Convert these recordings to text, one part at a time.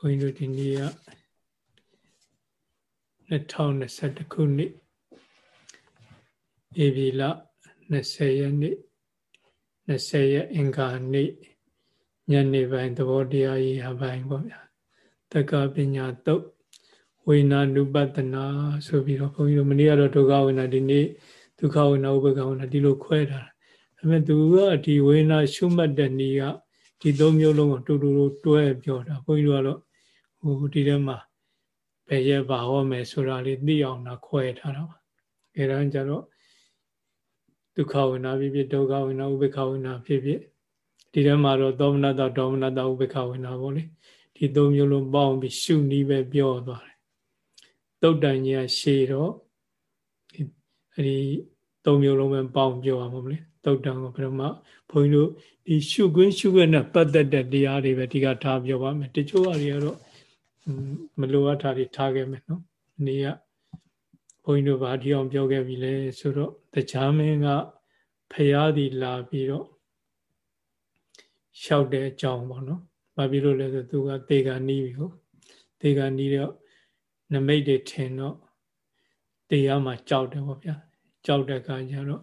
ဘုန်းကြီးတို့ဒီနေ့က2021ခုနှစ်ဧပြီလ20ရက်နေ့20ရက်အင်္ဂါနေ့ညနေပိုင်းသဘောတရားရေးအပိုင်းပေါ့ဗျာတက္ကပညာတုတ်ဝိနာနုပတနာဆိုပြီးတော့ဘုန်းကြီးတို့မနေ့ကတော့ဒုက္ခဝိနာဒီနေ့ဒုက္ခဝိနာဥပက္ခဝိနာဒီလိုခွဲတာဒါပေမဲ့သူကဒီဝိနာရှုမှတ်တဲ့နေကဒီသုံးမျိုးလုံးကိုတူတူတွဲပြောတာဘုန်းကြီးတို့ကတော့ ဟိုဒီထဲမှာဘယ်ရက်ပါဟောမယ်ဆိုတာလေးသိအောင်တော့ခွဲထားတာပါအဲဒါကြတော့ဒုက္ခဝိနာဖြစ်ဖြစ်ဒုက္ခဝိနာဥပ္ပခဝိနာဖြစ်ဖြစ်ဒီထဲမှာတော့သောမနတဒေါမနတဥပ္ပခဝိနာပေါ့လေဒီသုံးမျိုးလုံးပေါင်းပြီးရှုနည်းပဲပြောသွားတယ်တုတ်တန်ကြီးကရှေတော့အဲဒီသုံးမျိုးလုံးပဲပေါင်းပြောရမှာမလဲတုတ်တန်ကိုဘယ်မှာဘုန်းကြီးတို့ဒီရှုခွင်းရှုခွင့်နဲ့ပတ်သက်တဲ့တရားတွေပဲဒီကထားပြောပါမယ်တချို့အရာတွေကတော့ မလိုအပ်တာတွေထားခဲ့မယ်နော်။နေ့ကဘုန်းကြီးတို့ဗာဒီအောင်ပြောခဲ့ပြီလေဆိုတော့တရားမင်းကဖရာသည်လာပြီးတော့လျှောက်တဲ့အကြောင်းပေါ့နော်။ဘာဖြစ်လို့လဲဆိုသူကတေဂာနီးပြီဟုတ်။တေဂာနီးတော့နမိတ်တွေထင်တော့တရားမှာကြောက်တယ်ပေါ့ဗျာ။ကြောက်တဲ့အခါကျတော့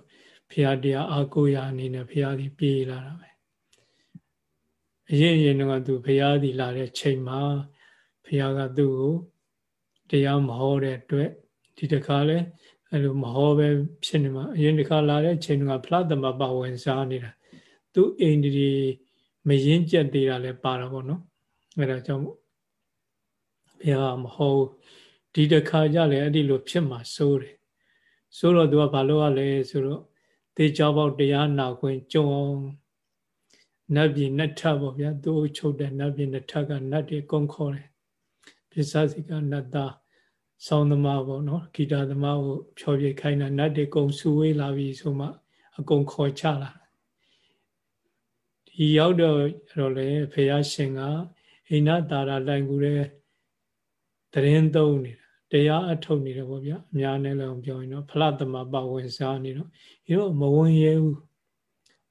ဖရာတရားအာကိုရာအနေနဲ့ဖရာသည်ပြေးလာတာပဲ။အရင်ရင်တော့သူဖရာသည်လာတဲ့ချိန်မှာ ဘုရားကသူ့ကိုတရားမဟောတဲ့အတွက်ဒီတခါလဲအဲ့လိုမဟောပဲဖြစ်နေမှာအရင်တခါလာတဲ့ချိန်ကဖလားသမပဝင်စားနေတာသူ့အိန္ဒြေမရင်ကျက်သေးတာလဲပါတာပေါ့နော်အဲ့ဒါကြောင့်ဘုရားမဟောဒီတခါကြလဲအဲ့ဒီလိုဖြစ်မှာစိုးတယ်ဆိုတော့သူကဘာလို့ ਆ လဲဆိုတော့တေချောပေါက်တရားနာခွင့်ကြုံအောင်နတ်ပြည်နှစ်ထပ်ပေါ့ဗျာသူ့ချုပ်တဲ့နတ်ပြည်နှစ်ထပ်ကနတ်တွေကုန်းခေါ်တယ် ပစ္စစိကနတ္တဆောင်းသမားပေါ့နော်ဂီတာသမားကိုဖြောပြခိုင်းတာနတ်တွေကုံစုဝေးလာပြီဆိုမှအကုန်ခေါ်ချလာဒီရောက်တော့တော့လေဖះရှင်ကအိနာတာရာလိုင်ကူတဲ့တရင်သုံးနေတာတရားအထုတ်နေတယ်ပေါ့ဗျာအများနဲ့လည်းပြောရင်တော့ဖလသမပဝင်စားနေတော့ဒီတော့မဝင်ရဲဘူး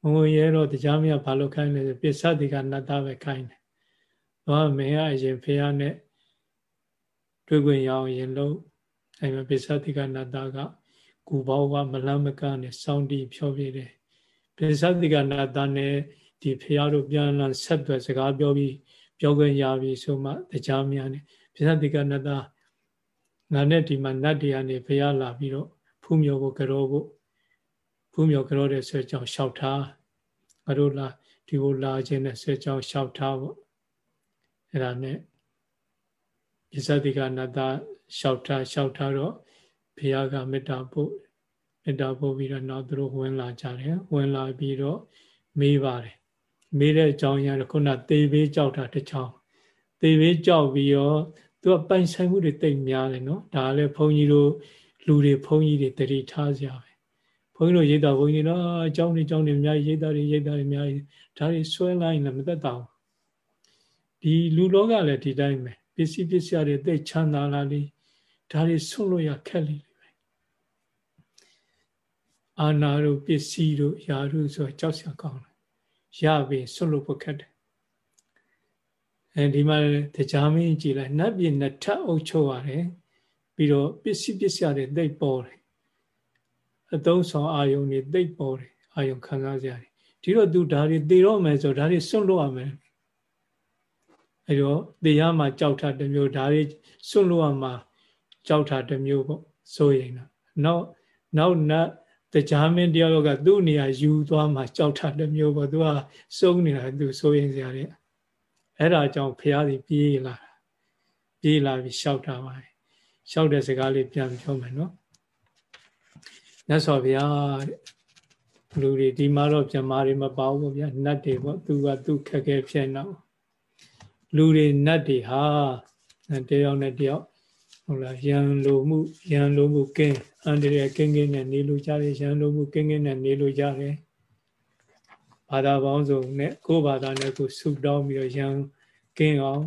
မဝင်ရဲတော့တရားမရဘာလို့ခိုင်းလဲပစ္စတိကနတ္တပဲခိုင်းတယ်။ဘာမင်းကအရင်ဖះနဲ့ တွေ့ခွင့်ရအောင်ရင်လို့အဲမှာပိဿတိကနတ္တကကူဘောကမလမကနဲ့စောင်းတီဖြောပြတယ်ပိဿတိကနတ္တနဲ့ဒီဖရာတို့ပြန်လာဆက်သွယ်စကားပြောပြီးပြောခွင့်ရပြီဆိုမှတရားများနဲ့ပိဿတိကနတ္တငါနဲ့ဒီမှာနတ်တရားနေဖရာလာပြီးတော့ဖူးမြော်ဖို့ကြောဖို့ဖူးမြော်ကြောတဲ့ဆွဲကြောင်လျှောက်ထားငါတို့လာဒီကိုလာခြင်းနဲ့ဆွဲကြောင်လျှောက်ထားပေါ့အဲ့ဒါနဲ့ ပစ္စတိကနာတလျှောက်ထားလျှောက်ထားတော့ဘုရားကမေတ္တာပို့မေတ္တာပို့ပြီးတော့နောက်သူတို့ဝင်လာကြတယ်ဝင်လာပြီးတော့မေးပါတယ်မေးတဲ့အကြောင်းရင်းကခုနသေဘေးကြောက်တာတစ်ချောင်းသေဘေးကြောက်ပြီးတော့သူကပိုင်ဆိုင်မှုတွေတိတ်များတယ်နော်ဒါလည်းဘုန်းကြီးတို့လူတွေဘုန်းကြီးတွေတတိထားကြပဲဘုန်းကြီးတို့ရိတ်တာဘုန်းကြီးတော့အကြောင်းတွေအကြောင်းတွေအများကြီးရိတ်တာတွေရိတ်တာတွေအများကြီးဒါတွေဆွဲလိုက်လည်းမသက်တာဘူးဒီလူလောကလည်းဒီတိုင်းပဲ ပစ္စည်းပစ္စည်းတွေသိချမ်းသာလာလေဒါတွေဆွလို့ရခက်လေပဲအာနာတို့ပစ္စည်းတို့ယာတို့ဆိုကြောက်စရာကောင်းတယ်ရပြီဆွလို့ဖို့ခက်တယ်အဲဒီမှာတရားမင်းကြည်လိုက်နတ်ပြည်နှစ်ထပ်အုပ်ချုပ်ရတယ်ပြီးတော့ပစ္စည်းပစ္စည်းတွေသိပေါ်တယ်အသုံးဆောင်အာယုန်တွေသိပေါ်တယ်အာယုန်ခံစားစရာတွေဒီတော့သူဒါတွေသိတော့မယ်ဆိုဒါတွေစွန့်လို့ရမယ် အဲတော့တရားမှာကြောက်တာတစ်မျိုးဒါတွေစွန့်လို့ရမှာကြောက်တာတစ်မျိုးပေါ့ဆိုရင်တော့နောက်နောက်နတ်တရားမင်းတယောက်ကသူ့နေရာယူသွားမှာကြောက်တာတစ်မျိုးပေါ့သူကစုံနေတာသူဆိုရင်စရာတွေအဲ့ဒါကြောင့်ဖះစီပြေးလာပြေးလာပြီးရှောက်တာပါရှောက်တဲ့စကားလေးပြန်ပြောမယ်နော်မြတ်စွာဘုရားလူတွေဒီမှာတော့ပြမာတွေမပါဘူးဗျာနတ်တွေပေါ့သူကသူခက်ခဲဖြစ်နေတော့ လူတွေနတ်တွေဟာတယောက်နဲ့တယောက်ဟုတ်လားရန်လိုမှုရန်လိုမှုကင်းအန္တရာယ်ကင်းကင်းနဲ့နေလို့ကြတယ်ရန်လိုမှုကင်းကင်းနဲ့နေလို့ကြတယ်ဘာသာပေါင်းစုံနဲ့ကိုယ်ဘာသာနဲ့ကိုဆုတောင်းပြီးတော့ရန်ကင်းအောင်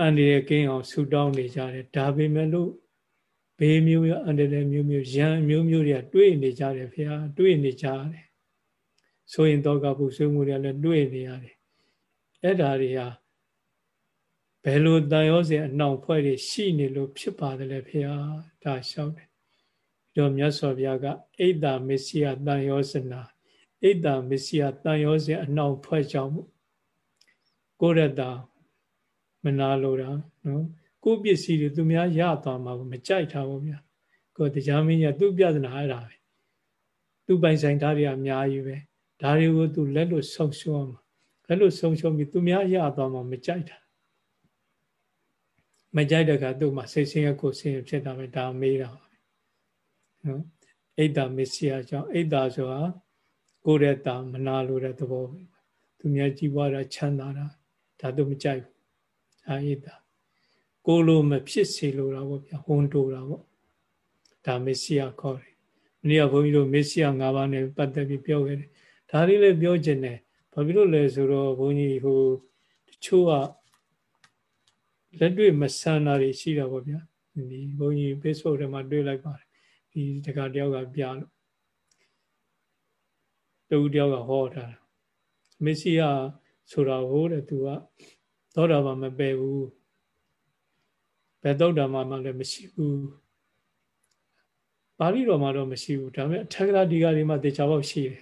အန္တရာယ်ကင်းအောင်ဆုတောင်းနေကြတယ်ဒါပေမဲ့လို့ဘေးမျိုးရအန္တရာယ်မျိုးမျိုးရန်မျိုးမျိုးတွေကတွေ့နေကြတယ်ဖေဟာတွေ့နေကြတယ်ဆိုရင်တော့ကပုဆွေးမှုတွေလည်းတွေ့နေရတယ်အဲ့ဒါတွေဟာ ဘယ်လိုတန်ရောစဉ်အနှောင်ဖွဲ့တွေရှိနေလို့ဖြစ်ပါတယ်လေဖေဟာဒါလျှောက်တယ်တို့မြတ်စွာဘုရားကအိတ်တာမစ္စယတန်ရောစနာအိတ်တာမစ္စယတန်ရောစဉ်အနှောင်ဖွဲ့ကြောင့်ကိုရတာမနာလိုတာနော်ကိုပစ္စည်းတွေသူများရသွားမှာမကြိုက်တာဘူးဗျာကိုတရားမင်းကြီးသူ့ပြဿနာအဲ့ဒါပဲသူ့ပိုင်ဆိုင်ဓာတ်တွေအများကြီးပဲဒါတွေကိုသူလက်လို့ဆုံးရှုံးမှာလက်လို့ဆုံးရှုံးပြီးသူများရသွားမှာမကြိုက်တာ မကြိုက်တဲ့ကသူ့မှာစိတ်ဆင်းရဲကိုယ်ဆင်းရဲဖြစ်တာပဲဒါမေးတာပါနော်အိတ်တာမစ္စည်းအကြောင်းအိတ်တာဆိုတာကိုယ်ရဲ့တာမနာလိုတဲ့သဘောပဲသူများကြည်ပွားတာချမ်းသာတာဒါသူမကြိုက်ဘူးဒါအိတ်တာကိုလိုမဖြစ်စေလိုတာပေါ့ဗျာဝန်တိုတာပေါ့ဒါမစ္စည်းခေါ်တယ်မနေ့ကဘုန်းကြီးတို့မစ္စည်း၅ပါးနဲ့ပတ်သက်ပြီးပြောခဲ့တယ်ဒါလေးလည်းပြောခြင်းတယ်ဘာဖြစ်လို့လဲဆိုတော့ဘုန်းကြီးဟိုတချို့က လက်တွေ့မဆန်တာတွေရှိတာပေါ့ဗျာဒီဘုန်းကြီး Facebook ထဲမှာတွေ့လိုက်ပါတယ်ဒီတခါတယောက်ကပြလို့တူတယောက်ကဟောထားတာမစ္စည်းဆိုတာဟိုတဲ့သူကသောတာပန်မပယ်ဘူးဘယ်သုတ်တံမှာမှလည်းမရှိဘူးပါဠိတော်မှာတော့မရှိဘူးဒါပေမဲ့အထက်ကရာဒီကတွေမှာတေချာပေါက်ရှိတယ်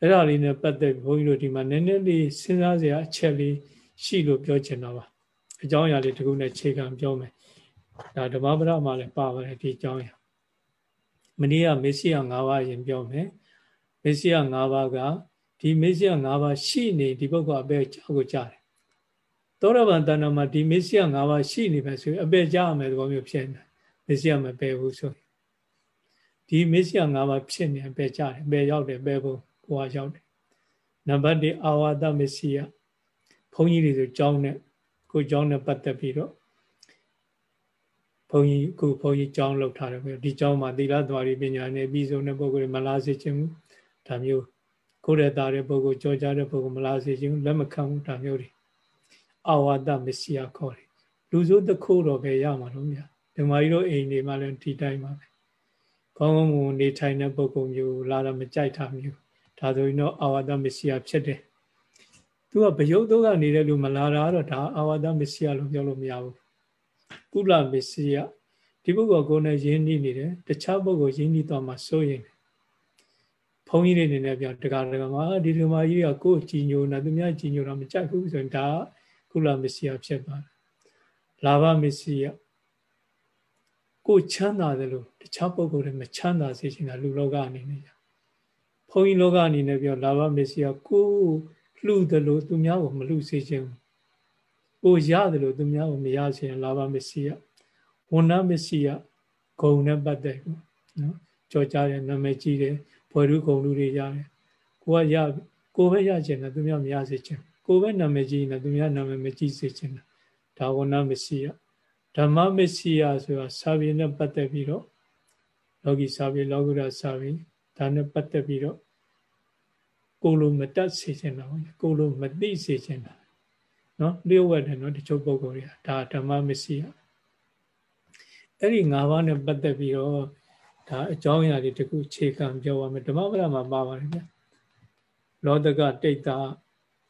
အဲ့ဒါလေးနဲ့ပတ်သက်ဘုန်းကြီးတို့ဒီမှာနည်းနည်းလေးစဉ်းစားစရာအချက်လေးရှိလို့ပြောချင်တာပါ အကြောင်းအရာလေးတခုနဲ့ခြေခံပြောမယ်ဒါဓမ္မပဒမှာလည်းပါပါတယ်ဒီအကြောင်းအရာမနေ့ကမေစီယ၅ပါးရင်ပြောမယ်မေစီယ၅ပါးကဒီမေစီယ၅ပါးရှိနေဒီပုဂ္ဂိုလ်အပဲကြောက်ကိုကြားတယ်သောရဗန်တဏ္ဍမှာဒီမေစီယ၅ပါးရှိနေပဲဆိုရင်အပဲကြားရမယ်သဘောမျိုးဖြစ်နေမေစီယမပဲဘူးဆိုရင်ဒီမေစီယ၅ပါးဖြစ်နေအပဲကြားတယ်အပဲရောက်တယ်ပဲဖို့ဘဝရောက်တယ်နံပါတ်1အာဝါဒမေစီယဘုန်းကြီးတွေဆိုကြောင်းနဲ့ ကိုကြောင်းနဲ့ပတ်သက်ပြီးတော့ဘုန်းကြီးခုဘုန်းကြီးကြောင်းလောက်ထားတယ်ဒီကြောင်းမှာသီလသွားရီပညာနဲ့ပြီးဆုံးတဲ့ပုဂ္ဂိုလ်မလားစေခြင်းဒါမျိုးကိုယ်ရတာတဲ့ပုဂ္ဂိုလ်ကြောကြတဲ့ပုဂ္ဂိုလ်မလားစေခြင်းလက်မခံဘူးဒါမျိုးတွေအာဝါဒမစ္စည်းခေါ်တယ်လူစိုးတစ်ခုတော့ပဲရမှာတော့မြတ်ဓမ္မကြီးတို့အိမ်တွေမှာလည်းဒီတိုင်းပါပဲကောင်းကောင်းမွန်နေထိုင်တဲ့ပုဂ္ဂိုလ်မျိုးလာတော့မကြိုက်တာမျိုးဒါဆိုရင်တော့အာဝါဒမစ္စည်းဖြစ်တယ် သူကဘယုတ်တော့ကနေတဲ့လူမလာတာတော့ဒါအာဝါဒမစ္စည်းလို့ပြောလို့မရဘူးကုလမစ္စည်းဒီပုဂ္ဂိုလ်ကိုယ်နဲ့ယဉ်နှီးနေတယ်တခြားပုဂ္ဂိုလ်ယဉ်နှီးသွားမှစိုးရင်ဘုန်းကြီးတွေအနေနဲ့ပြောတက္ကရာကမှာဒီဒီမာကြီးကကိုယ်ကြည်ညိုနေသူများကြည်ညိုတာမကြိုက်ဘူးဆိုရင်ဒါကုလမစ္စည်းဖြစ်ပါတယ်လာဘမစ္စည်းကိုချမ်းသာတယ်လို့တခြားပုဂ္ဂိုလ်တွေမချမ်းသာစေချင်တာလူလောကအနေနဲ့ဘုန်းကြီးလောကအနေနဲ့ပြောလာဘမစ္စည်းကို လှူတယ်လို့သူများကိုမလှူစေချင်ဘူးကိုရတယ်လို့သူများကိုမရစေရင်လာဘမစ္စည်းဝဏမစ္စည်းဂုံနဲ့ပတ်သက်ဘူးနော်ကြော်ကြတဲ့နာမည်ကြီးတယ်ဘွယ်လူဂုံလူတွေရတယ်ကိုကရကိုပဲရချင်တယ်သူများမရစေချင်ကိုပဲနာမည်ကြီးနေသူများနာမည်မကြီးစေချင်တာဒါဝဏမစ္စည်းဓမ္မမစ္စည်းဆိုတာစာပေနဲ့ပတ်သက်ပြီးတော့လောကီစာပေလောကုတ္တစာပေဒါနဲ့ပတ်သက်ပြီးတော့ ကိုလိုမတတ်စေချင်တာကိုလိုမသိစေချင်တာနော်လျှို့ဝှက်တယ်နော်တချို့ပုဂ္ဂိုလ်တွေကဒါဓမ္မမစ္စည်းအဲ့ဒီ၅ပါးနဲ့ပတ်သက်ပြီးတော့ဒါအကြောင်းအရာတွေတခုခြေခံပြောပါမယ်ဓမ္မပဒမှာပါပါတယ်ဗျလောတကတိတ်တာ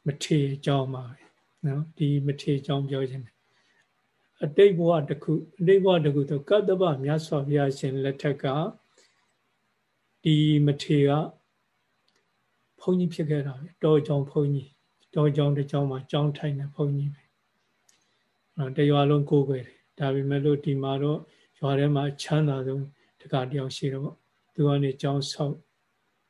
မထေအကြောင်းပါပဲနော်ဒီမထေအကြောင်းပြောခြင်းအတိတ်ဘဝတခုအတိတ်ဘဝတခုဆိုကတ္တဗမြတ်စွာဘုရားရှင်လက်ထက်ကဒီမထေက ဘုန်းကြီးဖြစ်ခဲ့တာပဲတောကြောင်ဘုန်းကြီးတောကြောင်တစ်ကြောင်မှာကြောင်းထိုင်တဲ့ဘုန်းကြီးပဲအဲတရွာလုံးကိုးကွယ်တယ်ဒါပေမဲ့လို့ဒီမှာတော့ရွာထဲမှာချမ်းသာဆုံးတကတယောက်ရှိတော့သူကနေကြောင်းဆောက်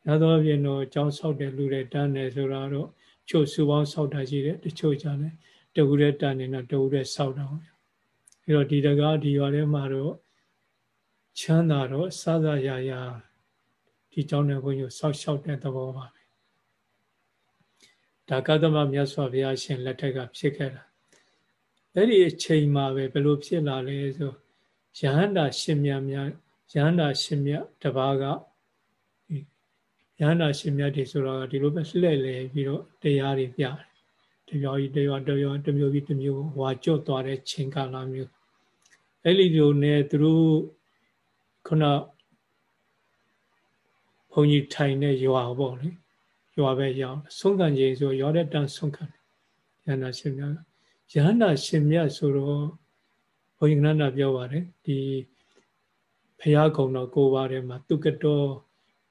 ရသောအပြင်တော့ကြောင်းဆောက်တဲ့လူတွေတန်းတယ်ဆိုတော့ချို့စုပေါင်းဆောက်တာရှိတယ်တချို့ကြတယ်တဝူတဲ့တန်းနေတော့တဝူတဲ့ဆောက်တာပေါ့အဲတော့ဒီတကားဒီရွာထဲမှာတော့ချမ်းသာတော့စသရာရာဒီကြောင်းတဲ့ဘုန်းကြီးဆောက်ရှောက်တဲ့သဘောပါပဲ ဒါကသမမြတ်စွာဘုရားရှင်လက်ထက်ကဖြစ်ခဲ့တာအဲ့ဒီအချိန်မှာပဲဘယ်လိုဖြစ်လာလဲဆိုယဟန္တာရှင်မြတ်များယဟန္တာရှင်မြတ်တပါးကယဟန္တာရှင်မြတ်တွေဆိုတော့ဒီလိုပဲလှည့်လည်ပြီးတော့တရားတွေပြတယ်တပြောကြီးတရွာတရွာတမျိုးပြီးတမျိုးဝါကြော့သွားတဲ့ချိန်ကာလမျိုးအဲ့ဒီလိုနဲ့သူတို့ခုနဘုန်းကြီးထိုင်တဲ့ရွာပေါ့လေ ရွာပဲရောက်ဆုံးခံခြင်းဆိုရွာတဲ့တန်ဆုံးခံရဟန္တာရှင်များယယဟန္တာရှင်မြတ်ဆိုတော့ဘုန်းကြီးကနန္ဒပြောပါတယ်ဒီဖရာကုံတော်ကိုပါထဲမှာတုကတော်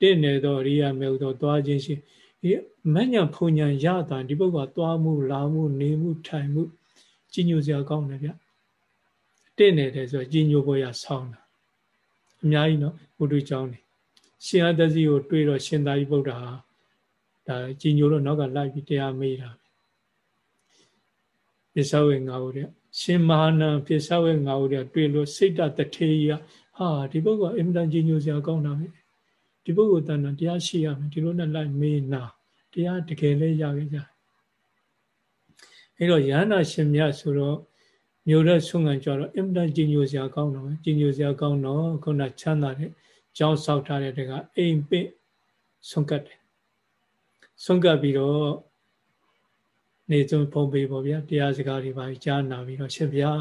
တင့်နေသောအရိယာမေဟုသောသွားခြင်းရှိဒီမညံဖုန်ညာရတာဒီပုဂ္ဂိုလ်သွားမှုလာမှုနေမှုထိုင်မှုကြီးညိုစရာကောင်းတယ်ဗျတင့်နေတယ်ဆိုကြီးညိုဖို့ရဆောင်းတာအများကြီးနော်ဘုဒ္ဓကျောင်းနေရှင်အတ္တစီကိုတွေးတော့ရှင်သာရိပုတ္တဟာ ဒါကြီးညိုတော့နောက်ကလိုက်ပြီးတရားမေးတာပစ္စဝေငါဟုတဲ့ရှင်မဟာနံပစ္စဝေငါဟုတဲ့တွေ့လို့စိတ်တတထေးကြီးဟာဒီပုဂ္ဂိုလ်အင်မတန်ကြီးညိုစရာကောင်းတာပဲဒီပုဂ္ဂိုလ်တဏ္ဍတရားရှိရမယ်ဒီလိုနဲ့လိုက်မေးနာတရားတကယ်လေးရခဲ့ကြအဲ့တော့ယန္တာရှင်မြတ်ဆိုတော့မျိုးတဲ့ဆွမ်းခံကြတော့အင်မတန်ကြီးညိုစရာကောင်းတော့ကြီးညိုစရာကောင်းတော့ခုနချမ်းသာတဲ့ကြောင်းဆောက်ထားတဲ့တကအိမ်ပင့်ဆွန့်ကတ်တယ် ဆွန့်ကတ်ပြီးတော့နေစုံဖုံးပေးပေါ့ဗျာတရားစကားတွေပါကြားနာပြီးတော့ရှင်ဗျာ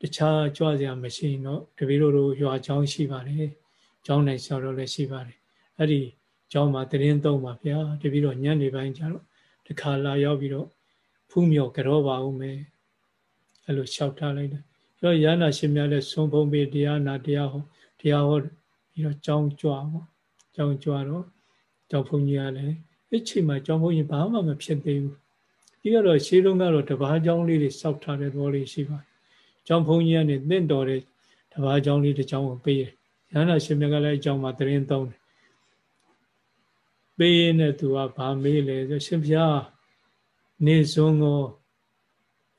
တခြားကြွစရာမရှိရင်တော့တပည့်တို့တို့ရွာချောင်းရှိပါတယ်ကျောင်းနိုင်ဆောက်တော့လည်းရှိပါတယ်အဲ့ဒီကျောင်းမှာတရင်သုံးပါဗျာတပည့်တော့ညနေပိုင်းကျတော့တခါလာရောက်ပြီးတော့ဖူးမြော်ကြောပါဦးမယ်အဲ့လိုလျှောက်ထားလိုက်တယ်အဲ့တော့ရဟနာရှင်များလည်းသုံးဖုံးပေးတရားနာတရားဟောတရားဟောပြီးတော့ကျောင်းကြွပေါ့ကျောင်းကြွတော့ကျောင်းဘုန်းကြီးကလည်း အဲ့ချိန်မှာကျောင်းဘုန်းကြီးဘာမှမဖြစ်သေးဘူးဒီကတော့ရှေးတုန်းကတော့တဘာကျောင်းလေးတွေစောက်ထားတဲ့သဘောလေးရှိပါတယ်ကျောင်းဘုန်းကြီးကနေတင့်တော်တဲ့တဘာကျောင်းလေးတစ်ကျောင်းကိုပေးတယ်ရဟန္တာရှင်မြတ်ကလည်းအကျောင်းမှာတရင်သုံးတယ်ပေးရင်လည်းသူကဗာမေးလေဆိုရှင်ဖျားနေစွန်းကို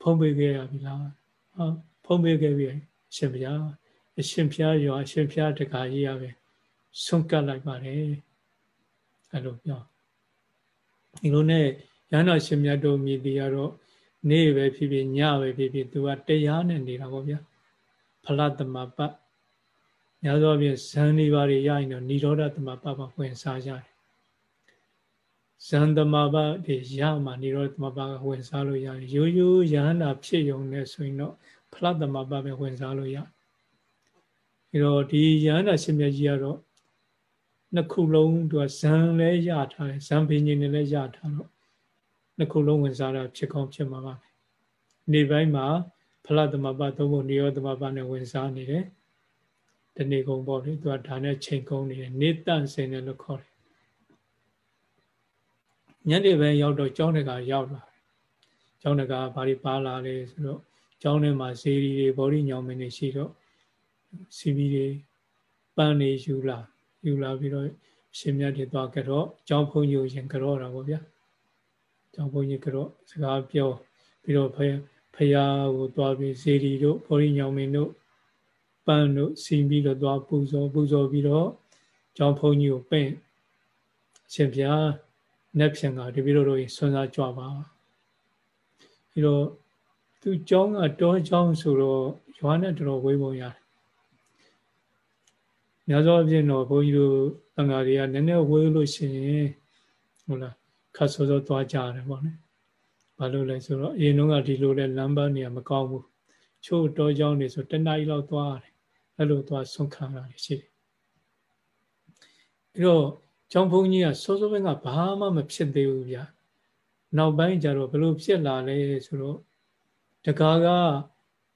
ဖုံးပေးခဲ့ရပြီလားဟာဖုံးပေးခဲ့ပြီရှင်ဖျားအရှင်ဖျားရောအရှင်ဖျားတခါကြီးရပဲဆုံးကတ်လိုက်ပါတယ်အဲ့လိုပြော ဒီလိုနဲ့ရဟန္တာရှင်မြတ်တို့မြည်တည်ရတော့နေ့ပဲဖြစ်ဖြစ်ညပဲဖြစ်ဖြစ်သူကတရားနဲ့နေတာပေါ့ဗျာဖလသမပတ်များသောအားဖြင့်ဇန်နေပါတွေရရင်တော့និရောဓသမပတ်မှာဝင်စားကြတယ်ဇန်သမပတ်တွေရမှនិရောဓသမပတ်ကဝင်စားလို့ရတယ်ရိုးရိုးယဟန္တာဖြစ်ယုံနဲ့ဆိုရင်တော့ဖလသမပတ်ပဲဝင်စားလို့ရအဲတော့ဒီယဟန္တာရှင်မြတ်ကြီးကတော့ နှစ်ခုလုံးသူကဇန်လည်းရထားတယ်ဇန်ဘိညာဉ်လည်းရထားတော့နှစ်ခုလုံးဝင်စားတာဖြစ်ကောင်းဖြစ်မှာပါနေပိုင်းမှာဖလသမပသုံးဖို့နိရောသမပနဲ့ဝင်စားနေတယ်တဏီကုံပေါ့လေသူကဒါနဲ့ချိန်ကုန်းနေတယ်နေတန့်စင်တယ်လို့ခေါ်တယ်ညနေပဲရောက်တော့ကျောင်းတကရောက်လာကျောင်းတကဘာတွေပါလာလဲဆိုတော့ကျောင်းထဲမှာဇေဒီတွေဘောဓိညောင်မင်းတွေရှိတော့စီဘီတွေပန်းနေယူလာ ယူလာပြီးတော့ရှင်မြတ်တွေသွားကြတော့ကျောင်းဖုံးကြီးရင်ကြောတာပေါ့ဗျာကျောင်းဘုန်းကြီးကတော့စကားပြောပြီးတော့ဖဖယားကိုသွားပြီးဇေဒီတို့ဘောရိညောင်မင်းတို့ပန်းတို့စီပြီးတော့သွားပူဇော်ပူဇော်ပြီးတော့ကျောင်းဘုန်းကြီးကိုပင့်ရှင်ဗျာနက်ဖြန်ကတပည့်တော်တို့ဆွမ်းစားကြွပါပြီးတော့သူကျောင်းကတောကျောင်းဆိုတော့ရွာနဲ့တော်တော်ဝေးပုံရတယ် များသောအားဖြင့်တော့ဘုန်းကြီးတို့တန်ဃာတွေကနည်းနည်းဝေးလို့ရှိရင်ဟုတ်လားခတ်စောစောသွားကြရတယ်ပေါ့နော်ဘာလို့လဲဆိုတော့အရင်တုန်းကဒီလိုလဲလမ်းပန်းနေရမကောင်းဘူးချို့တောကြောင်းနေဆိုတနအီလောက်သွားရတယ်အဲ့လိုသွားဆုံးခံရတာရှိတယ်အဲ့တော့ကျောင်းဘုန်းကြီးကစောစောပိုင်းကဘာမှမဖြစ်သေးဘူးဗျာနောက်ပိုင်းကျတော့ဘလို့ဖြစ်လာလဲဆိုတော့တကားက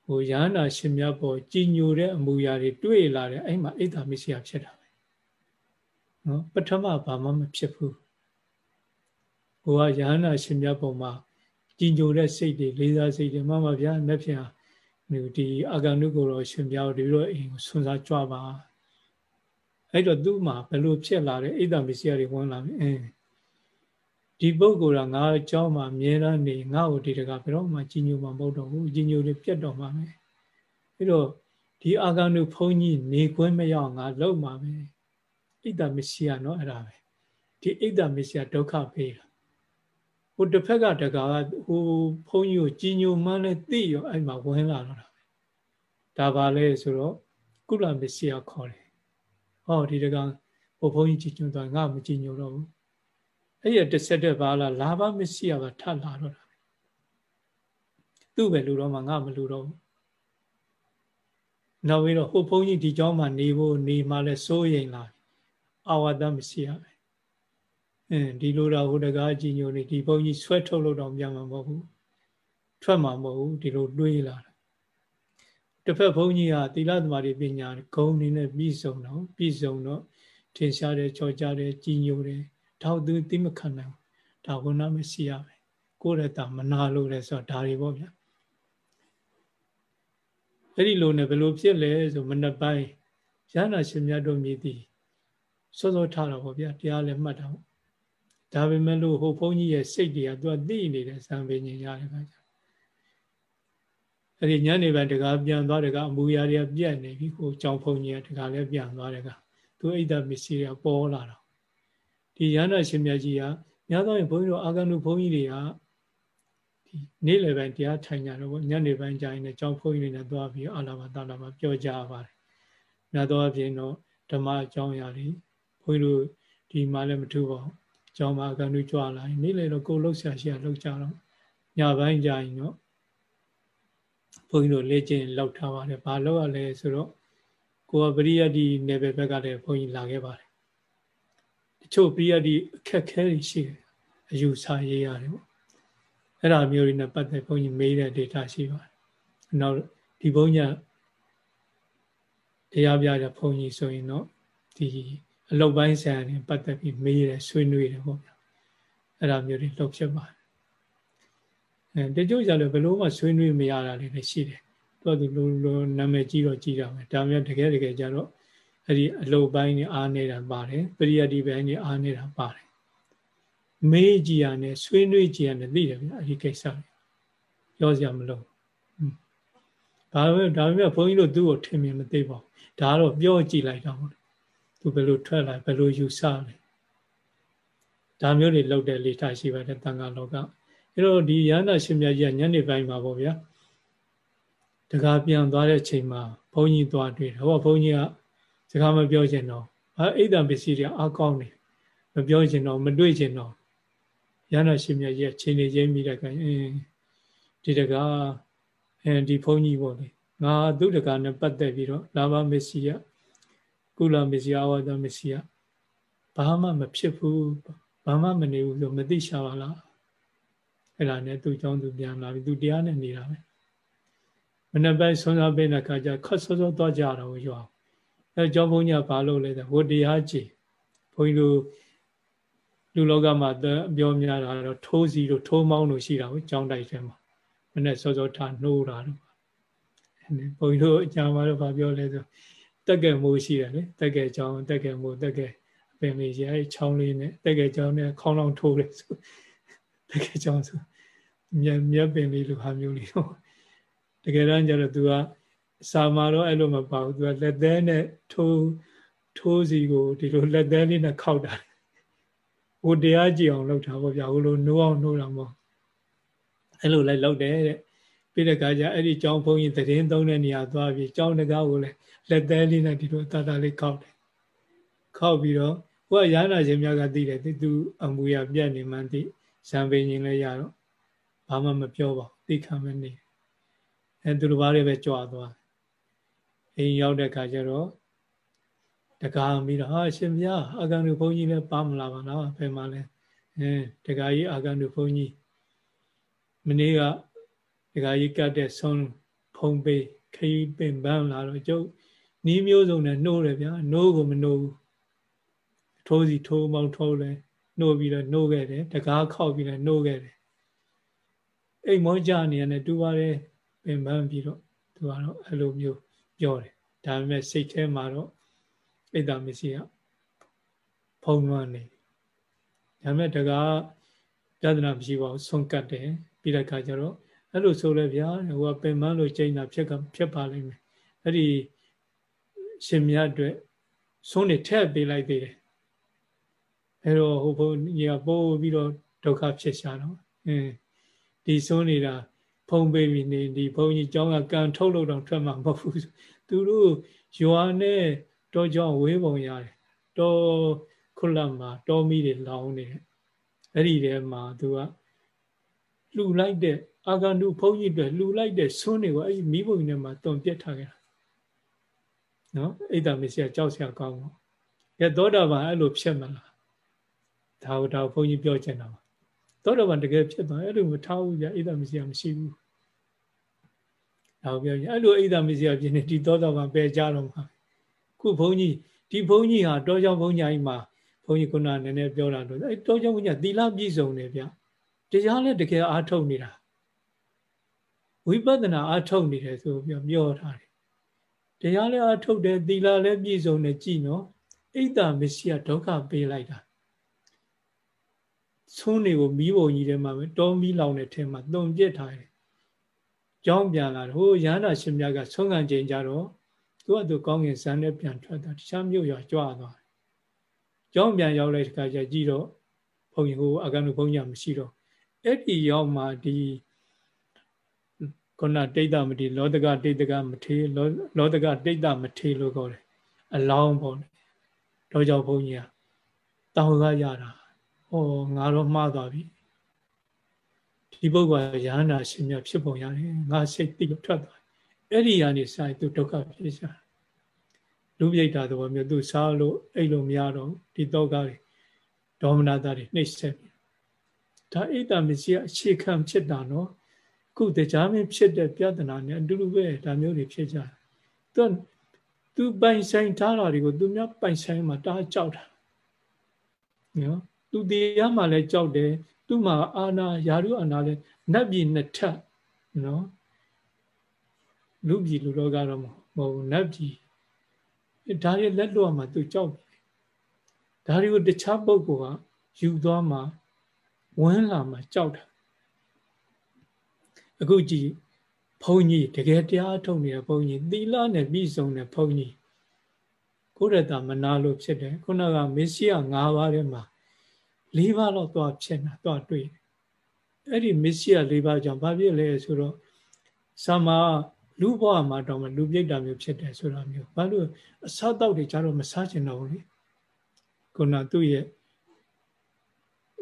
ဟိုရဟန္တာရှင်မြတ်ပေါ်ကြည်ညိုတဲ့အမူအရာတွေတွေ့လာတယ်အဲ့မှာအိတ်တာမရှိယဖြစ်တာပဲနော်ပထမဘာမှမဖြစ်ဘူးဟိုကရဟန္တာရှင်မြတ်ပုံမှာကြည်ညိုတဲ့စိတ်တွေလေးစားစိတ်တွေမှမဗျာမဖြစ်ဟာဒီအာဂန္တုကိုတော့ရှင်ပြားတို့ပြီးတော့အိမ်ကိုဆွန်စားကြွပါအဲ့တော့သူ့မှာဘယ်လိုဖြစ်လာတဲ့အိတ်တမစ္စည်းတွေဝင်လာပြီအင်း ဒီပုဂ္ဂိုလ်ကငါ့အကြောင်းမှာအမြဲတမ်းနေငါ့ကိုဒီတကဘယ်တော့မှကြီးညိုမှာမဟုတ်တော့ဘူးကြီးညိုတွေပြတ်တော့မှာပဲပြီးတော့ဒီအာဂန္တုဘုန်းကြီးနေခွင့်မရအောင်ငါလောက်မှာပဲဣဒ္ဓမရှိရနော်အဲ့ဒါပဲဒီဣဒ္ဓမရှိရဒုက္ခပေးတာဟိုတစ်ဖက်ကတကာကဟိုဘုန်းကြီးကိုကြီးညိုမှန်းလဲသိရောအဲ့မှာဝင်လာတော့တာပဲဒါပါလဲဆိုတော့ကုလမရှိရခေါ်တယ်ဟောဒီတကဟိုဘုန်းကြီးကြီးညိုတော့ငါမကြီးညိုတော့ဘူး အဲ့ရတစ်ဆက်တည်းပါလားလာဘမစ္စည်းကထပ်လာတော့တာသူ့ပဲလူတော့မှငါမလူတော့ဘူးနောက်ပြီးတော့ဟိုဘုန်းကြီးဒီเจ้าမှာနေဖို့နေမှလဲစိုးရိမ်လာအာဝတ္တမရှိရပဲအင်းဒီလိုတော့ဟိုတကားကြည်ညိုနေဒီဘုန်းကြီးဆွဲထုတ်လို့တော့ပြန်မှာမဟုတ်ဘူး ထွက်မှာမဟုတ်ဘူးဒီလိုတွေးလာတာတစ်ဖက်ဘုန်းကြီးကသီလသမารိပညာဂုံနေနဲ့ပြီးဆုံးတော့ပြီးဆုံးတော့ထင်ရှားတယ်ကြော်ကြတယ်ကြီးညိုတယ် ဒါသူသိမခံနိုင်ဒါဝဏမရှိရပဲကိုယ်ရတာမနာလို့လဲဆိုတော့ဒါတွေပေါ့ဗျာအဲ့ဒီလိုနဲ့ဘယ်လိုဖြစ်လဲဆိုမနှပိုင်းရဟနာရှင်မြတ်တို့မြည်သည်စောစောထားတာပေါ့ဗျာတရားလည်းမှတ်တာပေါ့ဒါပေမဲ့လို့ဟိုဘုန်းကြီးရဲ့စိတ်တွေကသူကသိနေတဲ့ဇံပင်ញင်ရတဲ့ခါကျအဲ့ဒီညနေပိုင်းတကားပြန်သွားတကားအမူအရာတွေကပြတ်နေပြီကိုကြောင်ဘုန်းကြီးကတကားလည်းပြန်သွားတကားသူအိတ်တမစ္စည်းတွေကပေါ်လာတော့ ဒီရဟနာရှင်မြတ်ကြီးကများသောရင်ဘုန်းကြီးတို့အာဂန္တုဘုန်းကြီးတွေကဒီနေ့လယ်ပိုင်းတရားထိုင်ကြတော့ညနေပိုင်းကျရင်လည်းကြောင်ဘုန်းကြီးတွေနဲ့သွားပြီးအလာဘာတလာဘာပြောကြပါတယ်များသောအားဖြင့်တော့ဓမ္မအကြောင်းအရာတွေဘုန်းကြီးတို့ဒီမှာလည်းမထူပါဘူးကျောင်းမှာအကန်တူကြွလာရင်နေ့လေတော့ကိုလှုပ်ရှားရှိရလှုပ်ကြတော့ညပိုင်းကြရင်တော့ဘုန်းကြီးတို့လေ့ကျင့်လောက်ထားပါတယ်ဘာလို့ရလဲဆိုတော့ကိုကပရိယတ်ဒီနယ်ပယ်ဘက်ကလည်းဘုန်းကြီးလာခဲ့ပါတယ်တ ချို့ပရိယတ်ဒီအခက်ခဲတွေရှိတယ်အယူဆရေးရတယ်ပေါ့အဲ့ဒါမျိုးတွေနဲ့ပတ်သက်ဘုန်းကြီးမေးတဲ့ data ရှိပါတယ်နောက်ဒီဘုန်းကြီးတရားပြတဲ့ဘုန်းကြီးဆိုရင်တော့ဒီအလုတ်ပိုင်းဆိုင်ရာနဲ့ပတ်သက်ပြီးမေးတယ်ဆွေးနွေးတယ်ပေါ့ဗျာအဲ့ဒါမျိုးတွေလုပ်ဖြစ်ပါတယ်အဲတချို့ကြလည်းဘယ်လို့မှဆွေးနွေးမရတာတွေလည်းရှိတယ်သူကသူလိုလိုနာမည်ကြီးတော့ကြီးတာပဲဒါမျိုးတကယ်တကယ်ကြတော့ အဲ့ဒီအလုတ်ပိုင်းနဲ့အားနေတာပါတယ်ပရိယတ်ဒီပိုင်းနဲ့အားနေတာပါတယ်မေးကြည့်ရနဲ့ဆွေးနွေးကြည့်ရနဲ့သိတယ်ဗျာအဲ့ဒီကိစ္စတွေပြောစရာမလိုဘာပဲဒါပေမဲ့ဘုန်းကြီးတို့သူ့ကိုထင်မြင်မသိပါဘူးဒါကတော့ပြောကြည့်လိုက်တော့သူဘယ်လိုထွက်လာဘယ်လိုယူဆလဲဒါမျိုးတွေလောက်တဲ့လေထားရှိပါတယ်တန်ခါလောကအဲတော့ဒီရဟန္တာရှင်မြတ်ကြီးကညနေပိုင်းမှာပေါ့ဗျာတကားပြန်သွားတဲ့ချိန်မှာဘုန်းကြီးသွားတွေ့တယ်ဟောဘုန်းကြီးက စကားမပြောချင်တော့အိတ်တံပစ္စည်းတွေအကောင်းတယ်မပြောချင်တော့မတွေ့ချင်တော့ရဟန္တာရှင်မြတ်ရဲ့ချိန်နေချင်းမိတဲ့ကအင်းဒီတကားအင်းဒီဘုန်းကြီးပေါ့လေငါသူတကားနဲ့ပတ်သက်ပြီးတော့လာဘမစ္စည်းယကုလမစ္စည်းအဝါဒမစ္စည်းယဘာမှမဖြစ်ဘူးဘာမှမနေဘူးဆိုမသိရှာပါလားအဲ့ဒါနဲ့သူ့ကြောင့်သူပြန်လာပြီသူတရားနဲ့နေတာပဲမနေ့ပိုင်းဆွမ်းစားပေးတဲ့အခါကျခတ်စောစောသွားကြတော့ရော အဲကြောင့်ဘုန်းကြီးကဘာလုပ်လဲဆိုဟိုတရားကြည်ဘုန်းကြီးတို့လူလောကမှာပြောများတာတော့ထိုးစီတို့ထိုးမောင်းတို့ရှိတာကိုကြောင်းတိုက်ထဲမှာမနဲ့စောစောထားနှိုးတာတို့ဘုန်းကြီးတို့အကြံပါတော့ဘာပြောလဲဆိုတက်ကဲမိုးရှိတယ်လေတက်ကဲကြောင်းတက်ကဲမိုးတက်ကဲပင်မေကြီးအဲချောင်းလေးနဲ့တက်ကဲကြောင်းနဲ့ခေါင်းလောင်းထိုးတယ်ဆိုတကယ်ကြောင့်ဆိုမြက်မြက်ပင်လေးလိုဟာမျိုးလေးတော့တကယ်တမ်းကျတော့ तू က စာမာတော့အဲ့လိုမပါဘူး तू ကလက်သေးနဲ့ထိုးထိုးစီကိုဒီလိုလက်သေးလေးနဲ့ခောက်တာဟိုတရားကြည့်အောင်လုပ်တာပေါ့ဗျာဟိုလိုနိုးအောင်နိုးတာမဟုတ်အဲ့လိုလိုက်လုပ်တယ်တဲ့ပြီးတဲ့အခါကျအဲ့ဒီကျောင်းဘုန်းကြီးသတင်းသုံးတဲ့နေရာသွားပြီးကျောင်းတကားကိုလည်းလက်သေးလေးနဲ့ဒီလိုတာတာလေးခောက်တယ်ခောက်ပြီးတော့ဟိုကရဟနာရှင်များကသိတယ်သူအမူအရာပြတ်နေမှန်းသိဇံပင်ရင်လည်းရတော့ဘာမှမပြောပါဘူးသိခံမနေအဲသူတို့ဘာတွေပဲကြွားသွား အိမ်ရောက်တဲ့အခါကျတော့တကားပြီးတော့ဟာရှင်ဗျာအာဂန္တုဘုန်းကြီးလည်းပါမလာပါလားဘယ်မှာလဲအဲတကားကြီးအာဂန္တုဘုန်းကြီးမနေ့ကဒကာကြီးကတ်တဲ့ဆုံးဖုံးပေးခရီးပင်ပန်းလာတော့ကျုပ်နီးမျိုးစုံနဲ့နှိုးတယ်ဗျာနှိုးကိုမနှိုးဘူးထိုးစီထိုးမောင်းထိုးလဲနှိုးပြီးတော့နှိုးခဲ့တယ်တကားခောက်ပြီးတော့နှိုးခဲ့တယ်အိမ်မောကြနေရတယ်တူပါတယ်ပင်ပန်းပြီးတော့သူကတော့အဲ့လိုမျိုး ပြောတယ်ဒါပေမဲ့စိတ်ထဲမှာတော့အိတ်တာမစီကဖုံးလွှမ်းနေဒါပေမဲ့တကားပြဿနာမရှိပါဘူးဆုံးကတ်တယ်ပြီးတဲ့အခါကျတော့အဲ့လိုဆိုလဲဗျာဟိုကပင်မလို့ချိန်တာဖြစ်ကဖြစ်ပါလိမ့်မယ်အဲ့ဒီရှင်မြတ်အတွက်ဆုံးနေထည့်ပေးလိုက်သေးတယ်အဲ့တော့ဟိုဘုန်းကြီးကပို့ပြီးတော့ဒုက္ခဖြစ်ရှာတော့အင်းဒီဆုံးနေတာ ဖုံးပေးပြီးနေဒီဘုန်းကြီးကျောင်းကကန်ထုတ်လို့တော့ထွက်မှာမဟုတ်ဘူးသူတို့ရွာနဲ့တောကျောင်းဝေးပုံရတယ်တောခုလမှာတောမီးတွေလောင်နေတယ်အဲ့ဒီထဲမှာသူကလှူလိုက်တဲ့အာဂန္တုဘုန်းကြီးတွေလှူလိုက်တဲ့ဆွန်းတွေကိုအဲ့ဒီမိဘုံနဲ့မှာတုံပြက်ထားခဲ့တာနော်အိဒါမစ္စည်းကြောက်စရာကောင်းတော့ကဲသောတာပန်အဲ့လိုဖြစ်မလားဒါဟုတ်ဒါဘုန်းကြီးပြောချင်တာပါ သောတာပန်တကယ်ဖြစ်သွားအဲ့လိုမထားဘူးဗျအိဒါမစ္စည်းမရှိဘူးဒါကိုပြောရင်အဲ့လိုအိဒါမစ္စယဖြစ်နေဒီသောတာပန်ပယ်ကြတော့မှာခုဘုန်းကြီးဒီဘုန်းကြီးဟာတောကြောင့်ဘုန်းကြီးမှာဘုန်းကြီးခုနနည်းနည်းပြောတာလို့အဲ့တောကြောင့်ဘုန်းကြီးသီလပြည့်စုံတယ်ဗျတရားလည်းတကယ်အားထုတ်နေတာဝိပဿနာအားထုတ်နေတယ်ဆိုပြောပြောထားတယ်တရားလည်းအားထုတ်တယ်သီလလည်းပြည့်စုံတယ်ကြည်နော်အိတ်တာမရှိဒုက္ခပေးလိုက်တာ သုံးတွေကိုမီးပုံကြီးထဲမှာပဲတောမီးလောင်တဲ့ထဲမှာတုံပြစ်ထားတယ်ကြောင်းပြန်လာတော့ဟိုရဟန္တာရှင်မြတ်ကဆုံးခံချိန်ကြတော့သူကသူကောင်းကင်ဇန်နဲ့ပြန်ထွက်တာတခြားမြို့ရွာကြွသွားတယ်ကြောင်းပြန်ရောက်လိုက်တခါကျကြည့်တော့ဘုန်းကြီးဟိုအကန့်လို့ဘုန်းကြီးမရှိတော့အဲ့ဒီရောက်မှဒီခုနတိတ်တမတိလောတကတိတ်တကမထေလောတကတိတ်တမထေလို့ခေါ်တယ်အလောင်းပေါ့တော့ကြောင့်ဘုန်းကြီးကတောင်းကရတာ ဟောငါတော့မှားသွားပြီဒီပုဂ္ဂိုလ်ရဟန္တာရှင်မြတ်ဖြစ်ပုံရတယ်ငါစိတ်သိလို့ထွက်သွားအဲ့ဒီကနေစာသူဒုက္ခဖြစ်ရှာလူပြိတ္တာသဘောမျိုးသူစားလို့အဲ့လိုမရတော့ဒီတော့ကားတွေဒေါမနတာတွေနှိမ့်ဆက်ပြီဒါအိတ်တမစီအခြေခံဖြစ်တာနော်ခုတရားမင်းဖြစ်တဲ့ပြဿနာနဲ့အတူတူပဲဒါမျိုးတွေဖြစ်ကြတယ်သူသူပိုင်ဆိုင်ထားတာတွေကိုသူများပိုင်ဆိုင်မှာတားကြောက်တာနော် သူတရားမှလည်းကြောက်တယ်သူ့မှာအာနာယာရုအာနာလည်းနတ်ပြည်နှစ်ထပ်နော်လူပြည်လူတော့ကတော့မဟုတ်ဘူးနတ်ပြည်ဒါတွေလက်လွတ်မှာသူကြောက်တယ်ဒါတွေကိုတခြားပုဂ္ဂိုလ်ကယူသွားမှာဝန်းလာမှာကြောက်တာအခုကြည့်ဘုန်းကြီးတကယ်တရားထုတ်နေတဲ့ဘုန်းကြီးသီလနဲ့ပြည့်စုံတဲ့ဘုန်းကြီးကိုရတမနာလို့ဖြစ်တယ်ခုနကမေစီယ၅ပါးထဲမှာ ၄ပါးတော့သွားဖြစ်တာသွားတွေ့တယ်အဲ့ဒီမေစီယ၄ပါးကြောင့်ဘာဖြစ်လဲဆိုတော့သမာလူဘဝမှာတော့လူပြိတ္တာမျိုးဖြစ်တယ်ဆိုတာမျိုးဘာလို့အစားတောက်တွေကြတော့မစားချင်တော့ဘူးလေခုနသူ့ရဲ့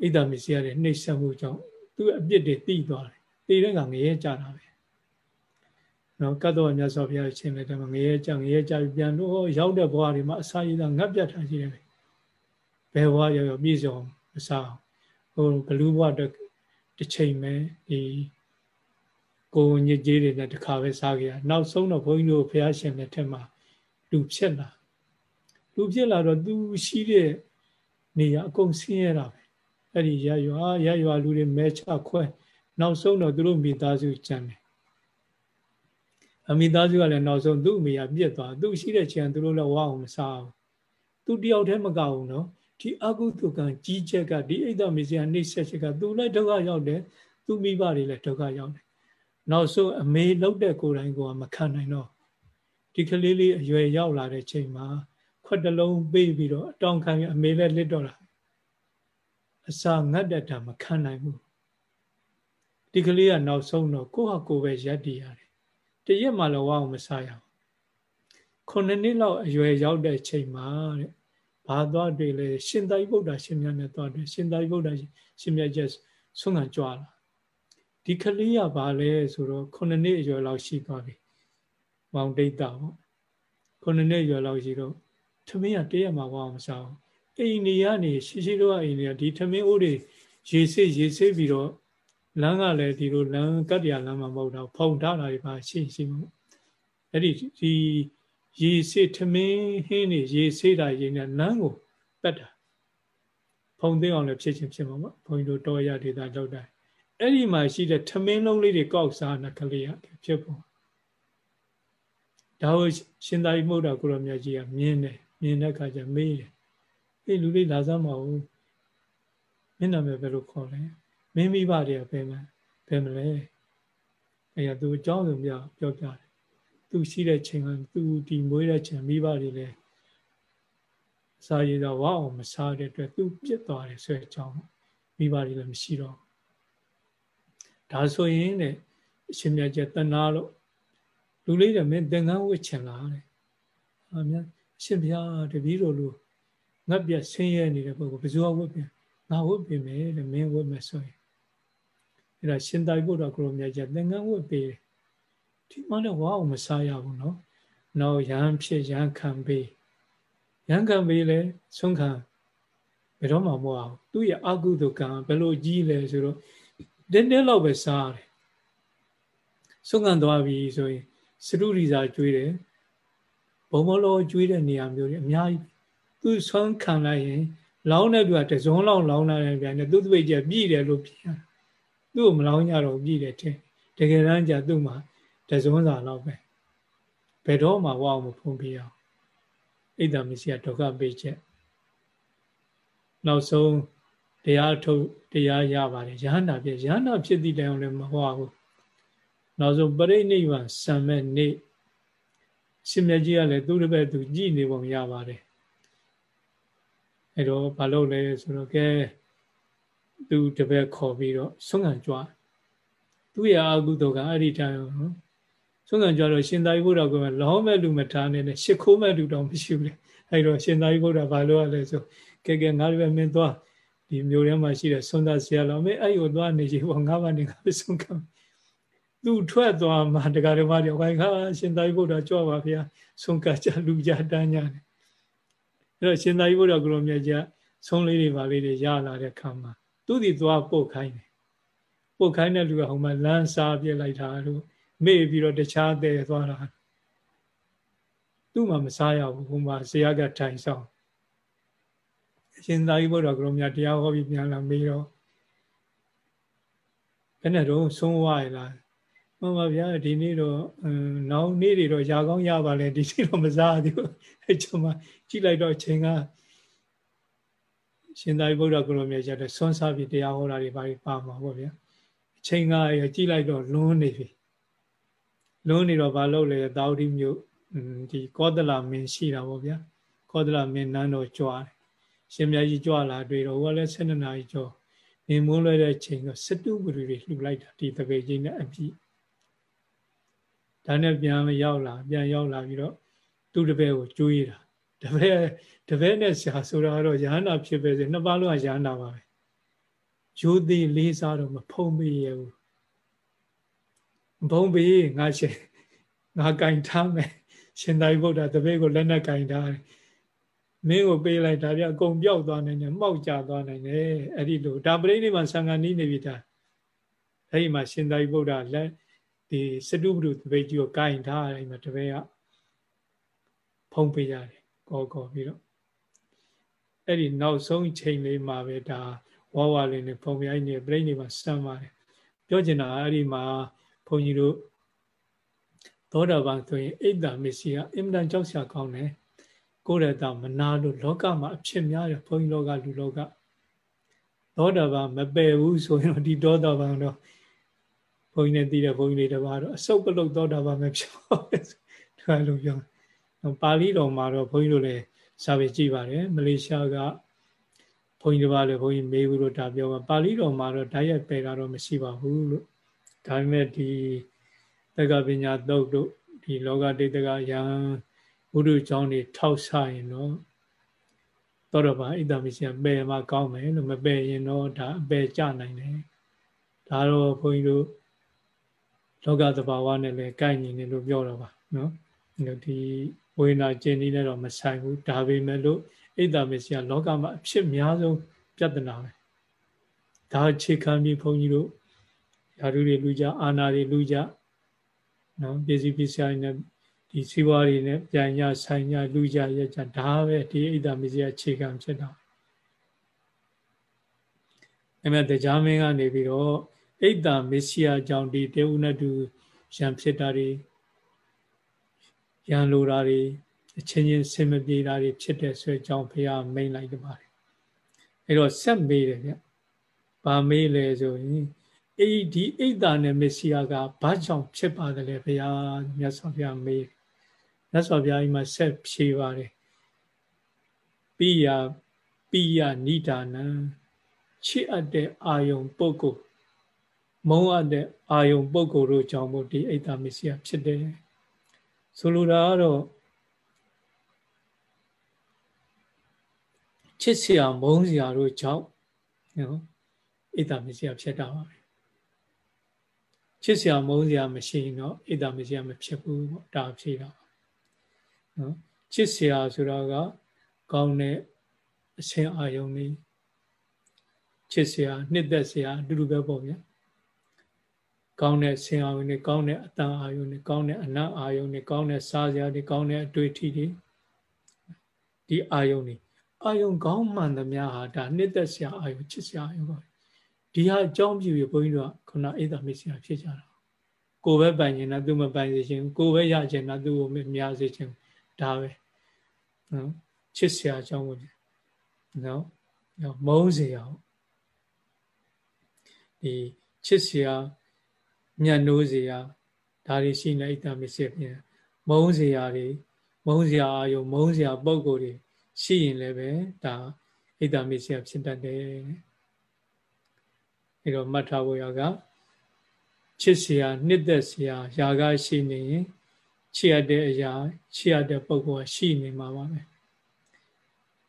ဣဒ္ဓမေစီယရဲ့နှိမ့်ဆက်မှုကြောင့်သူ့အပြစ်တွေတိသွားတယ်တည်တဲ့ကငရဲကြတာပဲနော်ကတ်တော်မြတ်စွာဘုရားရှင်လည်းတမငရဲကြငရဲကြပြန်လို့ရောက်တဲ့ဘဝတွေမှာအစာရည်သာငတ်ပြတ်ထားရှိတယ်ဘယ်ဘဝရောက်ရောက်ပြည့်စုံ မစားဟိုဘလူးဘဝတစ်ချိန်ပဲဒီကိုညစ်ကြေးတွေနဲ့တခါပဲစားကြရနောက်ဆုံးတော့ဘုန်းကြီးတို့ဘုရားရှင်လက်ထက်မှာလူဖြစ်လာလူဖြစ်လာတော့သူရှိတဲ့နေရာအကုန်ဆင်းရဲတာပဲအဲ့ဒီရရွာရရွာလူတွေမဲချခွဲနောက်ဆုံးတော့သူတို့မိသားစုကြံတယ်အမိသားစုကလည်းနောက်ဆုံးသူ့အမေကပြစ်သွားသူရှိတဲ့ချိန်သူတို့လည်းဝအောင်မစားဘူးသူတယောက်တည်းမကဘူးနော် ဒီအကုသကံကြီးချက်ကဒီအိတ်သမီးစရာနှိမ့်ဆက်ချက်ကသူလည်းဒုက္ခရောက်တယ်သူမိဘတွေလည်းဒုက္ခရောက်တယ်နောက်ဆုံးအမေလှုပ်တဲ့ကိုယ်တိုင်ကမခံနိုင်တော့ဒီကလေးလေးအရွယ်ရောက်လာတဲ့ချိန်မှာခွက်တလုံးပေးပြီးတော့အတောင်ခံရအမေလည်းလစ်တော့တာအစာငတ်တဲ့တာမခံနိုင်ဘူးဒီကလေးကနောက်ဆုံးတော့ကိုယ့်ဟာကိုယ်ပဲရက်တည်ရတယ်တရက်မှလည်းဝအောင်မစားရဘူးခုနှစ်နှစ်လောက်အရွယ်ရောက်တဲ့ချိန်မှာတဲ့ ဘာသွားတွေ့လဲရှင်သာရိပုတ္တရာရှင်မြတ်နဲ့သွားတွေ့ရှင်သာရိပုတ္တရာရှင်မြတ်ကျဆုံးခံကြွလာဒီကလေးကဘာလဲဆိုတော့ခုနှစ်နှစ်အရွယ်လောက်ရှိသွားပြီမောင်ဒိတ်တာပေါ့ခုနှစ်နှစ်အရွယ်လောက်ရှိတော့သမင်းကတရက်မှဝအောင်မစားဘူးအိမ်နေကနေရှိရှိတော့အိမ်နေကဒီသမင်းအိုးတွေရေဆေးရေဆေးပြီးတော့လမ်းကလည်းဒီလိုလမ်းကတ္တရာလမ်းမှာမဟုတ်တော့ဖုံထားတာတွေပါရှိရှိမှုအဲ့ဒီဒီ ရေဆေးထမင်းဟင်းနေရေဆေးတာရေနဲ့လမ်းကိုပက်တာဖုံသိအောင်လည်းဖြစ်ချင်းဖြစ်မှာပေါ့ဘုန်းကြီးတို့တော်ရဒေတာလောက်တိုင်းအဲ့ဒီမှာရှိတဲ့ထမင်းလုံးလေးတွေကောက်စားတာကလေးရဖြစ်ပုံဒါကိုရှင်သာရိပုတ္တရာကိုရောမြတ်ကြီးကမြင်တယ်မြင်တဲ့အခါကျမေးတယ်အေးလူလေးလာစမ်းမအောင်မင်းနာမည်ဘယ်လိုခေါ်လဲမင်းမိဘတွေကဘယ်မှာဘယ်မလဲအဲ့ရသူအကြောင်းစုံပြပြောပြတယ် သူရှိတဲ့ချိန်ကသူဒီမွေးတဲ့ချိန်မိဘတွေလည်းစားရည်တော့ဝအောင်မစားတဲ့အတွက်သူပြစ်သွားတယ်ဆိုတဲ့အကြောင်းမိဘတွေလည်းမရှိတော့ဒါဆိုရင်တဲ့အရှင်မြတ်ကျက်တဏှာလို့လူလေးတွေမင်းသင်္ကန်းဝတ်ချင်လားတဲ့။အာမြတ်အရှင်ဘုရားတပည့်တော်လူငတ်ပြဆင်းရဲနေတဲ့ပုဂ္ဂိုလ်ဘယ်သူဝတ်ပြန်ငါဝတ်ပြင်မယ်တဲ့မင်းဝတ်မယ်ဆိုရင်အဲ့ဒါရှင်သာရိပုတ္တရာကိုရောမြတ်ကျက်သင်္ကန်းဝတ်ပေးတယ်။ ဒီမှလည်းဝါအောင်မစားရဘူးနော်။နောက်ရဟန်းဖြစ်ရဟန်းခံပေးရဟန်းခံပေးလဲဆုံးခံဘယ်တော့မှမဟုတ်အောင်သူ့ရဲ့အကုသိုလ်ကံဘယ်လိုကြီးလဲဆိုတော့တင်းတင်းလောက်ပဲစားရတယ်ဆုံးခံသွားပြီဆိုရင်စရုရိစာကျွေးတယ်ဘုံဘလောကျွေးတဲ့နေရာမျိုးတွေအများကြီးသူဆွမ်းခံလိုက်ရင်လောင်းတဲ့သူကတစုံလောက်လောင်းလာတယ်ပြန်တယ်သူ့တပိတ်ကျပြည်တယ်လို့ပြန်သူ့ကိုမလောင်းကြတော့ပြည်တယ်တဲ့တကယ်တမ်းကျသူ့မှာ တစုံစာလောက်ပဲဘယ်တော့မှဝအောင်မဖုံးပြအောင်အိတ်တမရှိဒုက္ခပေးချက်နောက်ဆုံးတရားထုတ်တရားရပါတယ်ရဟန္တာဖြစ်ရဟန္တာဖြစ်သည့်တိုင်အောင်လည်းမဟောဘူးနောက်ဆုံးပရိနိဗ္ဗာန်စံမဲ့နေ့ရှင်မြတ်ကြီးကလည်းသူ့တပည့်သူကြည်နေပုံရပါတယ်အဲ့တော့ဘာလို့လဲဆိုတော့ကဲသူတပည့်ခေါ်ပြီးတော့ဆုံးခံကြွားသူ့ရဲ့အာဟုတုကအဲ့ဒီတိုင်းနော် ဆုံးခံကြွားတော့ရှင်သာရိပုတ္တရာကလောမဲ့လူမထားနဲ့ရှ िख ိုးမဲ့လူတော့မရှိဘူးလေအဲ့တော့ရှင်သာရိပုတ္တရာဘာလို့ရလဲဆိုကဲကဲငါတို့ပဲမင်းသွားဒီမျိုးထဲမှာရှိတဲ့ဆွမ်းသားဆရာတော်မင်းအဲ့ကိုသွားနေချင်ပေါ့ငါးပါးနေငါဆုံးခံသူထွက်သွားမှတရားဓမ္မတွေခိုင်ခါရှင်သာရိပုတ္တရာကြွပါဗျာဆုံးကကြလူကြတန်းညာတယ်အဲ့တော့ရှင်သာရိပုတ္တရာကလိုမြတ်ကြီးဆုံးလေးတွေပါလေးတွေရလာတဲ့ခါမှာသူဒီသွားပုတ်ခိုင်းတယ်ပုတ်ခိုင်းတဲ့လူကဟိုမှာလမ်းစားပြစ်လိုက်တာလို့ မေ့ပြီးတော့တခြားတဲ့သွားတာသူ့မှာမစားရဘူးဟိုမှာဇေယကထိုင်ဆောင်ရှင်သာရိပုတ္တရာကလိုမြတ်တရားဟောပြီးပြန်လာမေးတော့ဘယ်နဲ့တော့ဆုံးဝရလားမှန်ပါဗျာဒီနေ့တော့နောက်နေ့တွေတော့ຢာကောင်းရပါလေဒီနေ့တော့မစားသေးဘူးအဲကျွန်မကြည့်လိုက်တော့ချိန်ကရှင်သာရိပုတ္တရာကိုလိုမြတ်ကျတဲ့ဆွမ်းစားပြီးတရားဟောတာတွေပါပါမှာပေါ့ဗျာချိန်ကရကြည့်လိုက်တော့လွန်းနေပြီ လွန်းနေတော့ဘာလုပ်လဲတာဝတိမြို့ဒီကောသလမင်းရှိတာပေါ့ဗျာကောသလမင်းနန်းတော်ကြွားတယ်ရှင်မြတ်ကြီးကြွားလာတွေ့တော့ဟိုကလည်း12နာရီကျော်နေမိုးလွှဲတဲ့ချိန်ကစတုပရိတွေလှူလိုက်တာဒီတပေကြီးနဲ့အပြည့်ဒါနဲ့ပြန်ရောက်လာပြန်ရောက်လာပြီးတော့သူ့တပည့်ကိုကျွေးတာတပည့်တပည့်နဲ့ဆရာဆိုတာတော့ရဟန္တာဖြစ်ပဲစေနှစ်ပါးလုံးကရဟန္တာပါပဲရိုးသေးလေးစားတော့မဖုံးပေးရဘူး ဘုံပေးငါရှင်ငါကင်ထားမယ်ရှင်သာရိပုတ္တရာတပည့်ကိုလက်နဲ့ကင်ထားတယ်မင်းကိုပေးလိုက်ဒါပြအကုန်ပြောက်သွားနိုင်တယ်မှောက်ကျသွားနိုင်တယ်အဲ့ဒီလိုဒါပရိနိဗ္ဗာန်ဆံဃာနီးနေပြီဒါအဲ့ဒီမှာရှင်သာရိပုတ္တရာလက်ဒီစတုပ္ပရုတပိတ်ကြီးကိုကင်ထားတယ်မှာတပည့်ကဖုံးပေးရတယ်ကောကောပြီးတော့အဲ့ဒီနောက်ဆုံးချိန်လေးမှာပဲဒါဝါဝါလေးနဲ့ဖုံးပြိုင်းနေပြိဋိနေမှာစမ်းပါတယ်ပြောချင်တာအဲ့ဒီမှာ ဘုန်းကြီးတို့သောတာပန်ဆိုရင်အိတ်တာမစ္စည်းကအင်မတန်ကြောက်စရာကောင်းတယ်ကိုရတမနာလို့လောကမှာအဖြစ်များတယ်ဘုန်းကြီးလောကလူလောကသောတာပန်မပယ်ဘူးဆိုရင်ဒီသောတာပန်တော့ဘုန်းကြီးနဲ့တည်တဲ့ဘုန်းကြီးတွေတပါတော့အစုပ်ပလုတ်သောတာပန်ပဲဖြစ်ပါမယ်ဒါလိုပြောပါဠိတော်မှာတော့ဘုန်းကြီးတို့လည်းစာပေကြည့်ပါတယ်မလေးရှားကဘုန်းကြီးတပါလည်းဘုန်းကြီးမေးဘူးလို့ဒါပြောပါပါဠိတော်မှာတော့ဓာတ်ရိုက်ပယ်တာတော့မရှိပါဘူးလို့ ဒါပေမဲ့ဒီတက္ကပညာသုတ်တို့ဒီလောကတေတကယံဘုဒ္ဓကျောင်းတွေထောက်ဆရင်တော့သောတော်ဘာဣဒ္ဓမရှင်ပယ်မှာကောင်းမယ်လို့မပယ်ရင်တော့ဒါအပယ်ကြနိုင်တယ်ဒါတော့ဘုန်းကြီးတို့လောကသဘာဝနဲ့လည်းကိုက်ညီနေလို့ပြောတော့ပါနော်ဒီဝေနာကျင်နေတော့မဆိုင်ဘူးဒါပေမဲ့လို့ဣဒ္ဓမရှင်လောကမှာအဖြစ်များဆုံးပြဿနာပဲဒါအခြေခံပြီးဘုန်းကြီးတို့ ယာရုတွေလူကြအာနာတွေလူကြနော်ပစ္စည်းပစ္စည်းနဲ့ဒီစီးပွားတွေနဲ့ပြန်ရဆိုင်ရလူကြရကြဒါပဲဒီဣဒ္ဓမစ္စည်းအခြေခံဖြစ်တာအဲ့မဲ့တရားမင်းကနေပြီးတော့ဣဒ္ဓမစ္စည်းအကြောင်းဒီတေဥနတုရံဖြစ်တာတွေရံလိုတာတွေအချင်းချင်းဆင်မပြေတာတွေဖြစ်တဲ့ဆွဲကြောင်းဘုရားမိန်လိုက်ကြပါတယ်အဲ့တော့ဆက်မေးတယ်ဗျ။ဘာမေးလဲဆိုရင် အေးဒီအိတ်တာနဲ့မစ္စည်းကဘာကြောင့်ဖြစ်ပါတယ်လဲဘုရားမြတ်စွာဘုရားမေးမြတ်စွာဘုရားကြီးမှာဆက်ဖြေပါတယ်ပိယပိယနိဒာနံချစ်အပ်တဲ့အာယုံပုဂ္ဂိုလ်မုံအပ်တဲ့အာယုံပုဂ္ဂိုလ်တို့ကြောင့်မို့ဒီအိတ်တာမစ္စည်းဖြစ်တယ်ဆိုလိုတာကတော့ချစ်စရာမုန်းစရာတို့ကြောင့်နော်အိတ်တာမစ္စည်းဖြစ်တာပါပဲ ချစ်စရာမုန်းစရာမရှိရင်တော့အိတ်တာမစ္စည်းမဖြစ်ဘူးပေါ့ဒါဖြစ်တာနော်ချစ်စရာဆိုတော့ကကောင်းတဲ့အရှင်အာယုန်လေးချစ်စရာနှစ်သက်စရာအတူတူပဲပေါ့ဗျာကောင်းတဲ့ဆင်အာယုန်တွေကောင်းတဲ့အတန်အာယုန်တွေကောင်းတဲ့အနတ်အာယုန်တွေကောင်းတဲ့စားစရာတွေကောင်းတဲ့အတွေ့အထိတွေဒီအာယုန်တွေအာယုန်ကောင်းမှန်သမျှဟာဒါနှစ်သက်စရာအာယုန်ချစ်စရာအာယုန်ပါ ဒီဟာအကြောင်းပြုရဘုန်းကြီးတို့ကခုနအိဒါမစ္စရာဖြစ်ကြတာကိုယ်ပဲပိုင်နေတာသူမပိုင်စေခြင်းကိုယ်ပဲရခြင်းတာသူ့ကိုမများစေခြင်းဒါပဲနော်ချစ်စရာအကြောင်းကိုနော်မုန်းစရာဒီချစ်စရာညံ့နိုးစရာဒါတွေရှိနေဣတ္တမစ္စရာပြင်မုန်းစရာတွေမုန်းစရာအာယုံမုန်းစရာပုံကိုယ်တွေရှိရင်လည်းပဲဒါဣတ္တမစ္စရာဖြစ်တတ်တယ် အဲတော့မှတ်ထားဖို့ရကချစ်စရာနှစ်သက်စရာຢာကရှိနေရင်ချစ်ရတဲ့အရာချစ်ရတဲ့ပုံကရှိနေမှာပါပဲ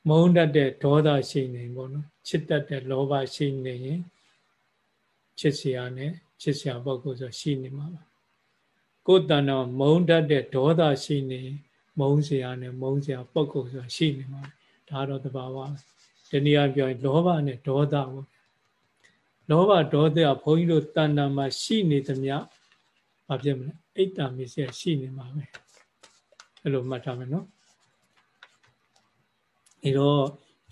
မုန်းတတ်တဲ့ဒေါသရှိနေပေါ့နော်ချစ်တတ်တဲ့လောဘရှိနေရင်ချစ်စရာနဲ့ချစ်စရာပုဂ္ဂိုလ်ဆိုရှိနေမှာပါကိုယ်တဏ္ဍမုန်းတတ်တဲ့ဒေါသရှိနေမုန်းစရာနဲ့မုန်းစရာပုဂ္ဂိုလ်ဆိုရှိနေမှာဒါတော့တဘာဝဒီနေရာပြောရင်လောဘနဲ့ဒေါသပေါ့ လောဘဒေါသကဘုန်းကြီးတို့တဏ္ဍာမှာရှိနေသမျှဘာဖြစ်မလဲအိတ်တမစ္စရရှိနေမှာပဲအဲ့လိုမှတ်ထားမယ်နော်အဲတော့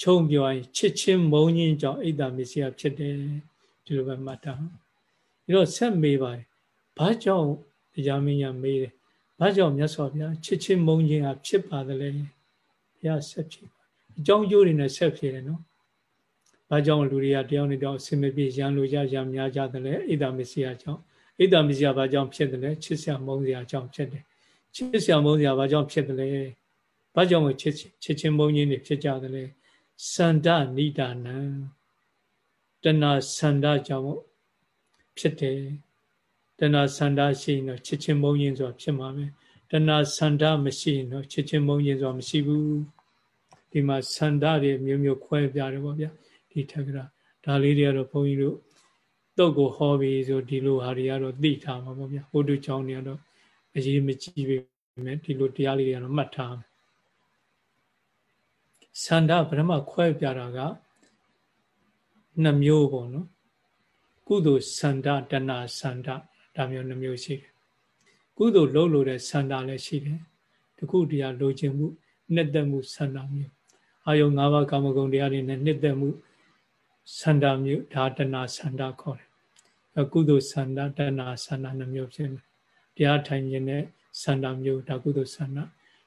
ခြုံပြောရင်ချစ်ချင်းမုန်းခြင်းကြောင့်အိတ်တမစ္စရဖြစ်တယ်ဒီလိုပဲမှတ်ထားအဲတော့ဆက်မေးပါတယ်ဘာကြောင့်တရားမင်းညာမေးတယ်ဘာကြောင့်မြတ်စွာဘုရားချစ်ချင်းမုန်းခြင်းဟာဖြစ်ပါသလဲဘုရားဆက်ဖြေပါအကြောင်းကျိုးတွေနဲ့ဆက်ဖြေတယ်နော် ဘာကြောင့်လူတွေကတယောက်နဲ့တယောက်အစင်မပြေရန်လိုကြရများကြတယ်လဲအိဒါမစ္စည်းကြောင့်အိဒါမစ္စည်းဘာကြောင့်ဖြစ်တယ်လဲချစ်စရာမုန်းစရာကြောင့်ဖြစ်တယ်ချစ်စရာမုန်းစရာဘာကြောင့်ဖြစ်တယ်လဲဘာကြောင့်ချစ်ချစ်ချင်းမုန်းခြင်းတွေဖြစ်ကြတယ်လဲစန္ဒနိဒာနံတဏစန္ဒကြောင့်ဖြစ်တယ်တဏစန္ဒရှိရင်တော့ချစ်ချင်းမုန်းခြင်းဆိုတာဖြစ်မှာပဲတဏစန္ဒမရှိရင်တော့ချစ်ချင်းမုန်းခြင်းဆိုတာမရှိဘူးဒီမှာစန္ဒတွေမျိုးမျိုးခွဲပြတယ်ပေါ့ဗျာ ဒီထက်ကရာဒါလေးတွေကတော့ဘုန်းကြီးတို့တုတ်ကိုဟောပြီးဆိုဒီလိုဟာတွေကတော့သိထားမှာပေါ့ဗျာဘုဒ္ဓကျောင်းတွေကတော့အရေးမကြီးပဲဒီလိုတရားလေးတွေကတော့မှတ်ထားမယ်စန္ဒဗြဟ္မခွဲပြတာကနှစ်မျိုးပေါ့နော်ကုသိုလ်စန္ဒတဏစန္ဒဒါမျိုးနှမျိုးရှိတယ်ကုသိုလ်လုပ်လို့တဲ့စန္ဒလည်းရှိတယ်တခုတရားလိုချင်မှုနှစ်သက်မှုစန္ဒမျိုးအာယုံ၅ပါးကာမဂုဏ်တရားတွေနဲ့နှစ်သက်မှု စန္ဒမျိုးဒါတဏစန္ဒခေါ်တယ်အကုသိုလ်စန္ဒတဏစန္ဒနှမျိုးဖြစ်တယ်တရားထိုင်ခြင်းနဲ့စန္ဒမျိုးဒါကုသိုလ်စန္ဒ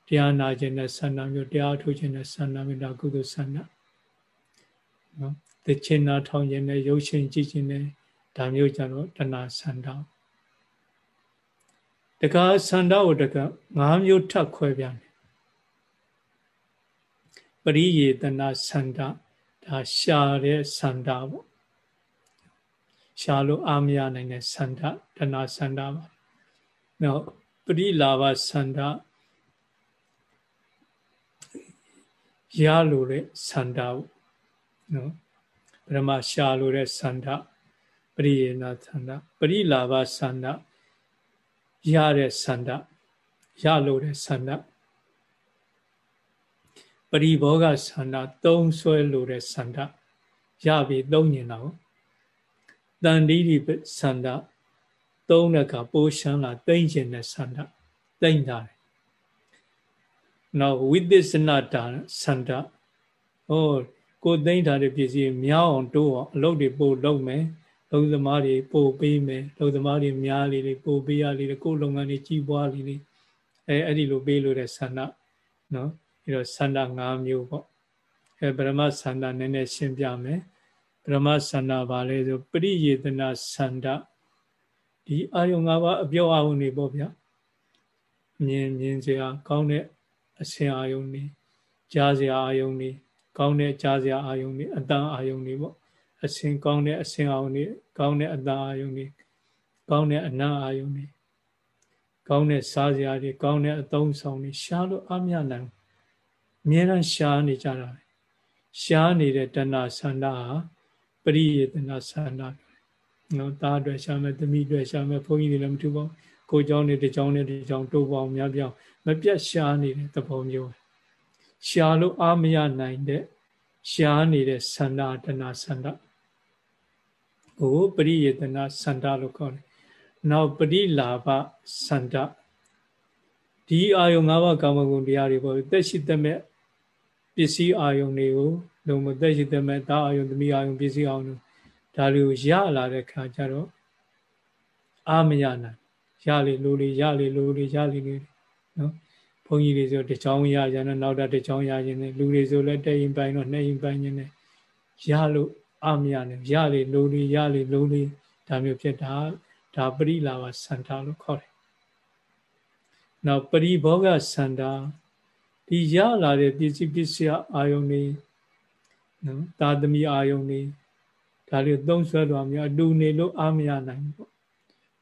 တရားနာခြင်းနဲ့စန္ဒမျိုးတရားထုတ်ခြင်းနဲ့စန္ဒမျိုးဒါကုသိုလ်စန္ဒနော်သချင်းနာထောင်ခြင်းနဲ့ရုပ်ရှင်ကြည့်ခြင်းနဲ့ဒါမျိုးကြတော့တဏစန္ဒတက္ကစန္ဒကိုတက္က၅မျိုးထပ်ခွဲပြတယ်ပရိယေတနာစန္ဒ ဒါရှာတဲ့စန္ဒပေါ့ရှာလို့အာမရနိုင်တဲ့စန္ဒတဏစန္ဒပါနောက်ပရိလာဘစန္ဒရလို့တဲ့စန္ဒပေါ့နော်ပရမရှာလို့တဲ့စန္ဒပရိယေနာစန္ဒပရိလာဘစန္ဒရတဲ့စန္ဒရလို့တဲ့စန္ဒ ပရိဘောဂဆန္ဒသုံးဆွဲလို့တဲ့ဆန္ဒရပြီသုံးညင်တော့တန်တိတိဆန္ဒသုံးတဲ့ကပိုးရှမ်းလာတိမ့်ကျင်တဲ့ဆန္ဒတိမ့်တာတယ်နောက်ဝိသစ္စနတာဆန္ဒဟောကိုသိမ့်ထားတဲ့ပစ္စည်းမြောင်းအောင်တိုးအောင်အလုပ်တွေပို့လုပ်မယ်လုံသမားတွေပို့ပေးမယ်လုံသမားတွေများလေးလေးပို့ပေးရလေးကိုယ်လုပ်ငန်းတွေကြီးပွားလေးလေးအဲအဲ့ဒီလိုပေးလို့တဲ့ဆန္ဒနော် ပြီးတော့ဆန္ဒ၅မျိုးပေါ့အဲဗြဟ္မဆန္ဒနည်းနည်းရှင်းပြမယ်ဗြဟ္မဆန္ဒဘာလဲဆိုပရိယေတနာဆန္ဒဒီအာယုံ၅ပါးအပြောအအောင်နေပေါ့ဗျာမြင်မြင်စရာကောင်းတဲ့အစင်အာယုံနေကြားစရာအာယုံနေကောင်းတဲ့ကြားစရာအာယုံနေအတန်အာယုံနေပေါ့အစင်ကောင်းတဲ့အစင်အာယုံနေကောင်းတဲ့အတန်အာယုံနေကောင်းတဲ့အနံ့အာယုံနေကောင်းတဲ့စားစရာတွေကောင်းတဲ့အသုံးဆောင်တွေရှားလို့အမြနိုင် အမြဲတမ်းရှားနေကြတာရှားနေတဲ့တဏှာဆန္ဒဟာပရိယေတနာဆန္ဒနော်သားအတွက်ရှားမယ်သမီးအတွက်ရှားမယ်ဘုန်းကြီးတွေလည်းမထူပါဘူးကိုเจ้าနဲ့တเจ้าနဲ့ဒီเจ้าတိုးပေါင်းများပြောင်းမပြတ်ရှားနေတဲ့သဘောမျိုးရှားလို့အာမရနိုင်တဲ့ရှားနေတဲ့ဆန္ဒတဏှာဆန္ဒကိုပရိယေတနာဆန္ဒလို့ခေါ်တယ် နောက်ပရိလာဘစန္ဒဒီအာယုံ၅ပါးကာမဂုဏ်တရားတွေပေါ့တက်ရှိသက်မဲ့ ပစ္စည်းအာယုံတွေကိုလုံးဝတက်ရှိသက်မဲ့ဒါအာယုံသမီးအာယုံပစ္စည်းအာယုံဒါတွေကိုရလာတဲ့ခါကျတော့အာမရနိုင်ရလေလိုလေရလေလိုလေရလေလေနော်ဘုန်းကြီးတွေဆိုတချောင်းရကြတယ်နောက်တချောင်းရခြင်းနဲ့လူတွေဆိုလည်းတရင်ပိုင်းတော့နှစ်ရင်ပိုင်းခြင်းနဲ့ရလို့အာမရနိုင်ရလေလိုလေရလေလိုလေဒါမျိုးဖြစ်တာဒါပရိလာဘစန္ဒလို့ခေါ်တယ်နောက်ပရိဘောဂစန္ဒ ဒီရလာတဲ့ပစ္စည်းပစ္စယအာယုန်နေနော်သာသမီအာယုန်နေဒါလေးသုံးဆွဲတော်မျိုးအတူနေလို့အာမရနိုင်ပေါ့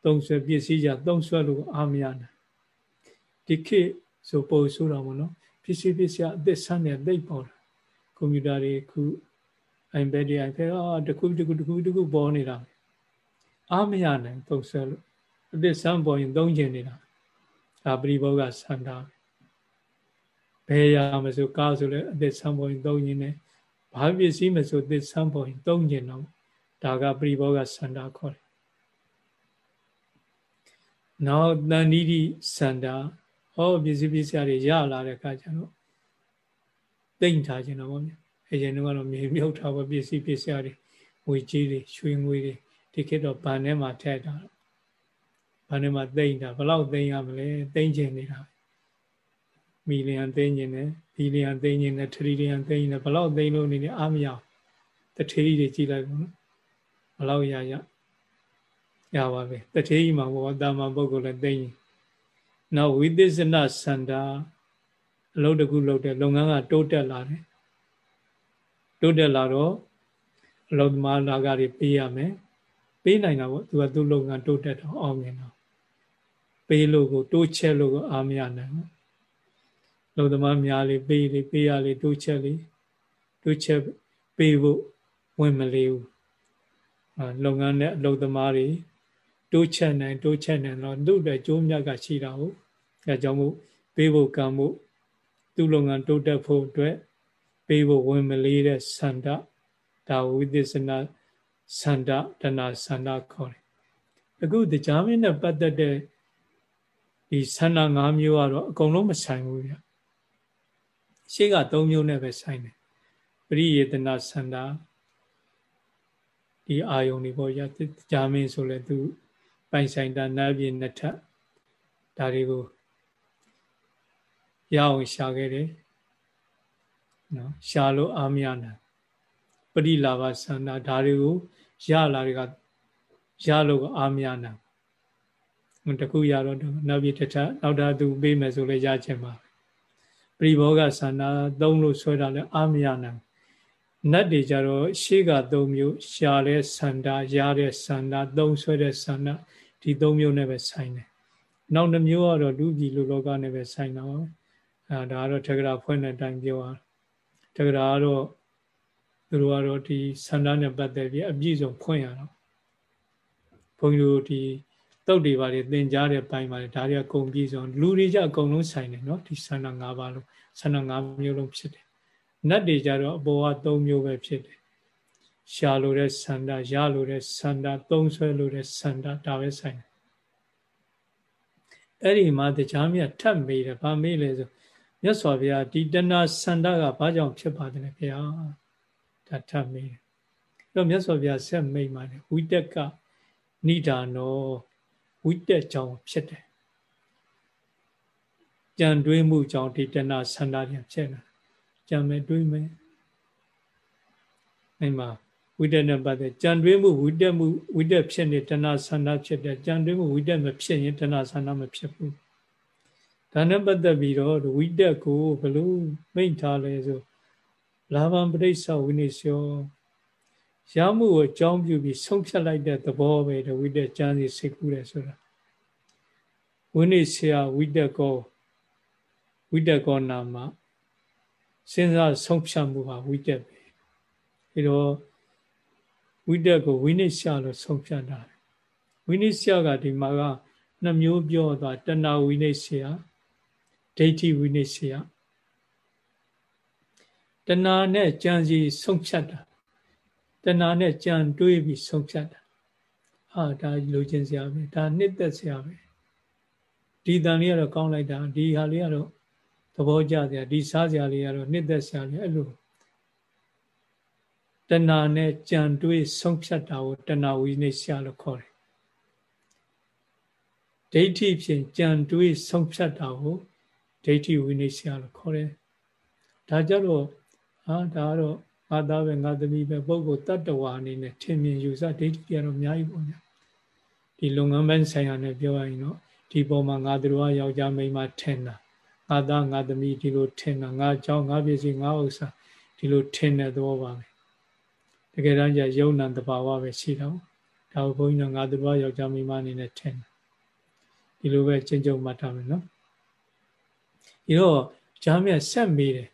သုံးဆွဲပစ္စည်းကြသုံးဆွဲလို့အာမရနိုင်ဒီခေတ်ဆိုပို့ဆိုတော့မနော်ပစ္စည်းပစ္စယအသက်ဆန်းနေသိပ်ပေါ်တာကွန်ပျူတာတွေခု iPad တွေ iPad အာတခုတခုတခုတခုပေါ်နေတာအာမရနိုင်သုံးဆွဲလို့အသက်ဆန်းပေါ်ရင်သုံးကျင်နေတာဒါပရိဘောဂဆန္ဒ ဘယ်ရမဆိုကားဆိုလဲအသက်ဆန်းပေါ်ရင်သုံးကျင်တယ်ဘာပစ္စည်းမဆိုအသက်ဆန်းပေါ်ရင်သုံးကျင်တော့ဒါကပရိဘောဂဆန္ဒခေါ်တယ်နောက်တန်ဤဒီစန္ဒဟောပစ္စည်းပစ္စည်းတွေရလာတဲ့အခါကျတော့တိမ့်ထားခြင်းတော့ဗောဗျာအရင်ကတော့မြေမြုပ်ထားဖို့ပစ္စည်းပစ္စည်းတွေငွေကြီးတွေရွှေငွေတွေဒီခေတ်တော့ဗန်ထဲမှာထည့်တာဗန်ထဲမှာတိမ့်တာဘယ်လောက်တိမ့်ရမလဲတိမ့်ခြင်းနေတာ မီလီယံသိန်းကျင်တယ်ဘီလီယံသိန်းကျင်တယ်ထရီလီယံသိန်းကျင်တယ်ဘလောက်သိန်းလို့နေနေအားမရတထေးကြီးတွေကြည့်လိုက်ပါနော်ဘလောက်ရရရပါပဲတထေးကြီးမှာဘောတာမန်ပုဂ္ဂိုလ်လည်းသိရင်နောက်ဝိသစ္စနစန္ဒာအလုပ်တကူလုပ်တဲ့လုပ်ငန်းကတိုးတက်လာတယ်တိုးတက်လာတော့အလုပ်သမားလာကတွေပေးရမယ်ပေးနိုင်တာပေါ့သူကသူ့လုပ်ငန်းတိုးတက်တော့အောင်မြင်တော့ပေးလို့ကိုတိုးချက်လို့ကိုအားမရနိုင်ဘူး လုံသမားများလေးပေးလေးပေးရလေးတိုးချက်လေးတိုးချက်ပေးဖို့ဝင်မလေးဘူးလုပ်ငန်းနဲ့အလုပ်သမားတွေတိုးချက်နိုင်တိုးချက်နိုင်တော့သူ့အတွက်ကြိုးမြတ်ကရှိတာဟုတ်အဲကြောင့်မို့ပေးဖို့ကံမှုသူ့လုပ်ငန်းတိုးတက်ဖို့အတွက်ပေးဖို့ဝင်မလေးတဲ့ဆန္ဒဒါဝိသစ္စနာဆန္ဒတဏဆန္ဒခေါ်တယ်အခုတရားမင်းနဲ့ပတ်သက်တဲ့ဒီဆန္ဒ၅မျိုးကတော့အကုန်လုံးမဆိုင်ဘူးဗျ ရှေ့က၃မျိုးနဲ့ပဲဆိုင်တယ်ပရိယေတနာဆန္ဒဒီအာယုန်တွေပေါ့ရကြာမင်းဆိုလဲသူပိုင်ဆိုင်တာနာပြည်နှစ်ထပ်ဒါတွေကိုရအောင်ရှာခဲ့တယ်နော်ရှာလို့အာမရနိုင်ပရိလာဘဆန္ဒဒါတွေကိုရလာတွေကရလို့အာမရနိုင်တခုရတော့နောက်ပြည်တစ်ထပ်နောက်တာသူပေးမယ်ဆိုလဲရချင်ပါ ပရိဘောဂဆန္ဒသုံးလို့ဆွဲတာလဲအာမရနိုင်နတ်တွေကြတော့ရှေ့က၃မျိုးရှာတဲ့ဆန္ဒရတဲ့ဆန္ဒသုံးဆွဲတဲ့ဆန္ဒဒီ၃မျိုးနဲ့ပဲဆိုင်တယ်နောက်တစ်မျိုးကတော့လူပြည်လူလောကနဲ့ပဲဆိုင်တာပါအဲဒါကတော့ထက္ကရာဖွင့်တဲ့အတိုင်းပြောတာထက္ကရာကတော့သူတို့ကတော့ဒီဆန္ဒနဲ့ပတ်သက်ပြီးအပြည့်စုံဖွင့်ရတော့ဘုန်းကြီးတို့ဒီ တုတ်တွေပါလေသင်ကြားတဲ့ပိုင်းပါလေဒါတွေကအကုန်ပြည့်စုံလူတွေကြအကုန်လုံးဆိုင်တယ်နော်ဒီဆန္ဒ၅ပါးလုံးဆန္ဒ၅မျိုးလုံးဖြစ်တယ်နတ်တွေကြတော့အပေါ်က၃မျိုးပဲဖြစ်တယ်ရှာလိုတဲ့ဆန္ဒရလိုတဲ့ဆန္ဒသုံးဆွဲလိုတဲ့ဆန္ဒဒါပဲဆိုင်တယ်အဲ့ဒီမှာတရားမြတ်ထပ်မေးတယ်ဗာမေးလဲဆိုမြတ်စွာဘုရားဒီတဏှာဆန္ဒကဘာကြောင့်ဖြစ်ပါတယ်ဘုရားဒါထပ်မေးတယ်အဲ့တော့မြတ်စွာဘုရားဆက်မိတ်ပါတယ်ဝိတက်ကနိဒာနော ဝိတက်ကြောင့်ဖြစ်တယ်ကြံတွေးမှုကြောင့်ဒီတဏှာဆန္ဒတွေဖြစ်နေကြံမယ်တွေးမယ်အဲ့မှာဝိတက်နဲ့ပတ်သက်ကြံတွေးမှုဝိတက်မှုဝိတက်ဖြစ်နေတဏှာဆန္ဒဖြစ်တယ်ကြံတွေးမှုဝိတက်မဖြစ်ရင်တဏှာဆန္ဒမဖြစ်ဘူးဒါနဲ့ပတ်သက်ပြီးတော့ဝိတက်ကိုဘလို့မိန့်ထားလဲဆိုလာဘံပရိစ္ဆဝိနိရှော ရမှုကိုအကြောင်းပြုပြီးဆုံးဖြတ်လိုက်တဲ့သဘောပဲဝိတက်ကျမ်းစီစိတ်ကူးတယ်ဆိုတာဝိနိဆရာဝိတက်ကောဝိတက်ကောနာမစဉ်းစားဆုံးဖြတ်မှုဟာဝိတက်ပဲအဲတော့ဝိတက်ကိုဝိနိဆရာလို့ဆုံးဖြတ်တာဝိနိဆရာကဒီမှာကနှမျိုးပြောသွားတဏဝိနိဆရာဒိဋ္ဌိဝိနိဆရာတဏနဲ့ကြံစီဆုံးဖြတ်တာ တဏနဲ့ကြံတွေးပြီးဆုံးဖြတ်တာအာဒါလိုချင်စရာပဲဒါနှစ်သက်စရာပဲဒီတန်လေးကတော့ကောင်းလိုက်တာဒီဟာလေးကတော့သဘောကျစရာဒီစားစရာလေးကတော့နှစ်သက်စရာလေးအဲ့လိုတဏှာနဲ့ကြံတွေးဆုံးဖြတ်တာကိုတဏှာဝိနည်းရှာလို့ခေါ်တယ်ဒိဋ္ဌိဖြင့်ကြံတွေးဆုံးဖြတ်တာကိုဒိဋ္ဌိဝိနည်းရှာလို့ခေါ်တယ်ဒါကြတော့ဟာဒါကတော့ ငါသားပဲငါသမီးပဲပုဂ္ဂိုလ်တ attva အနေနဲ့ထင်မြင်ယူဆဒိဋ္ဌိကတော့အများကြီးပေါ့ဗျာဒီလုပ်ငန်းပိုင်းဆိုင်ရာနဲ့ပြောရရင်တော့ဒီပေါ်မှာငါတို့ကယောက်ျားမိန်းမထင်တာငါသားငါသမီးဒီလိုထင်တာငါเจ้าငါပစ္စည်းငါဥစ္စာဒီလိုထင်တဲ့သဘောပါပဲတကယ်တမ်းကျယုံနာတဘာဝပဲရှိတော့ဒါကိုဘုန်းကြီးတို့ငါတို့ကယောက်ျားမိန်းမအနေနဲ့ထင်ဒီလိုပဲကျင့်ကြုံမှတ်ထားမယ်နော်ဒီတော့ဂျာမြတ်ဆက်မေးတယ်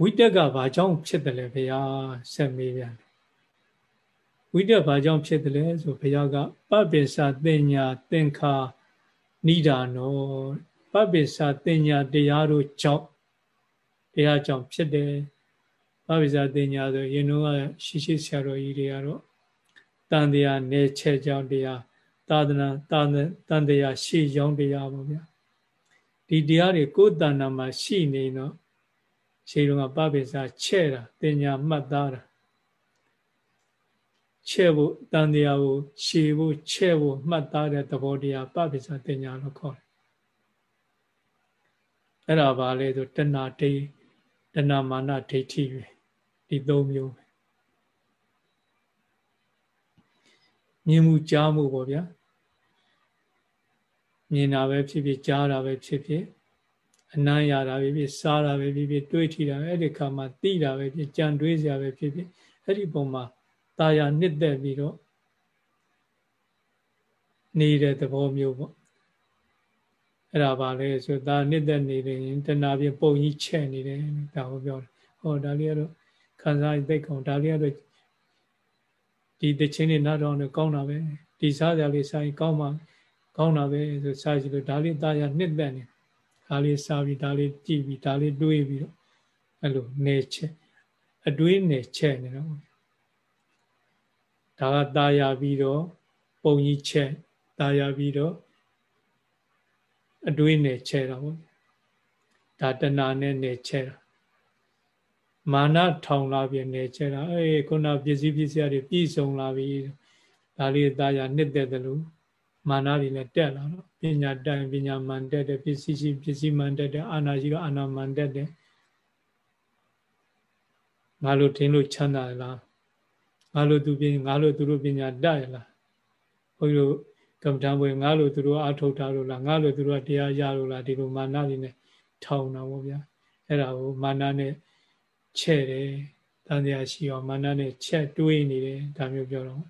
ဝိတက်ကဘာကြောင့်ဖြစ်တယ်လဲဘုရားဆက်မေးပြန်တယ်ဝိတက်ဘာကြောင့်ဖြစ်တယ်လဲဆိုဘုရားကပပိစ္ဆတင်ညာသင်္ခါနိဒာနောပပိစ္ဆတင်ညာတရားတို့ကြောင့်တရားကြောင့်ဖြစ်တယ်ပပိစ္ဆတင်ညာဆိုရင်တော့ရှိရှိဆရာတော်ကြီးတွေကတော့တန်တရားနေချက်ကြောင့်တရားသာသနာသာတန်တရားရှိကြောင်းတရားပေါ့ဗျာဒီတရားတွေကိုယ်တဏ္ဍာမှာရှိနေတော့ ခြေတော်ကပပိစ္ဆချဲ့တာတင်ညာမှတ်သားတာချဲ့ဖို့တန်တရားကိုခြေဖို့ချဲ့ဖို့မှတ်သားတဲ့သဘောတရားပပိစ္ဆတင်ညာလို့ခေါ်တယ်အဲ့ဒါပါလေဆိုတဏှာဒိတဏှာမာနဒိဋ္ဌိပဲဒီသုံးမျိုးပဲမြင်မှုကြားမှုပေါ့ဗျာမြင်တာပဲဖြစ်ဖြစ်ကြားတာပဲဖြစ်ဖြစ် အနမ်းရတာပဲဖြစ်စားတာပဲဖြစ်ဖြစ်တွေးထီတာပဲအဲ့ဒီခါမှာသိတာပဲဖြစ်ကြံတွေးစရာပဲဖြစ်ဖြစ်အဲ့ဒီပုံမှာตาရနှစ်သက်ပြီးတော့နေတဲ့သဘောမျိုးပေါ့အဲ့ဒါပါလေဆိုဒါနှစ်သက်နေတယ်တဏှာပြပုံကြီးချဲ့နေတယ်ဒါကိုပြောတယ်ဟောဒါလေးကတော့ခံစားရသိကောင်ဒါလေးကတော့ဒီတခြင်းတွေနားတော်နဲ့ကောင်းတာပဲဒီစားကြလေးစားရင်ကောင်းမှာကောင်းတာပဲဆိုစားကြည့်လို့ဒါလေးตาရနှစ်သက်နေ ဒါလေးစားပြီးဒါလေးကြည့်ပြီးဒါလေးတွေးပြီးတော့အဲ့လိုနေချက်အတွေးနေချက်နေတော့ဒါကตาရပြီးတော့ပုံကြီးချက်ตาရပြီးတော့အတွေးနဲ့ချဲတာပေါ့ဒါတဏနဲ့နေချဲတာမာနထောင်လာပြီနေချဲတာအေးခုနပစ္စည်းပစ္စည်းတွေပြည့်စုံလာပြီဒါလေးตาရနှစ်သက်တယ်လို့ မာနတွေလည်းတက်လာတော့ပညာတန်ပညာမှန်တက်တယ်ပစ္စည်းရှိပစ္စည်းမှန်တက်တယ်အာနာရှိတော့အာနာမှန်တက်တယ်ငါလို့ထင်လို့ချမ်းသာလားငါလို့သူပြင်ငါလို့သူတို့ပညာတတ်ရလားဘုန်းကြီးတို့ကမ္ဘာဘွေငါလို့သူတို့အထုတ်တာလို့လားငါလို့သူတို့တရားရလို့လားဒီလိုမာနတွေနဲ့ထောင်တာပေါ့ဗျာအဲ့ဒါကိုမာနနဲ့ချဲ့တယ်တန်တရားရှိအောင်မာနနဲ့ချက်တွေးနေတယ်ဒါမျိုးပြောတော့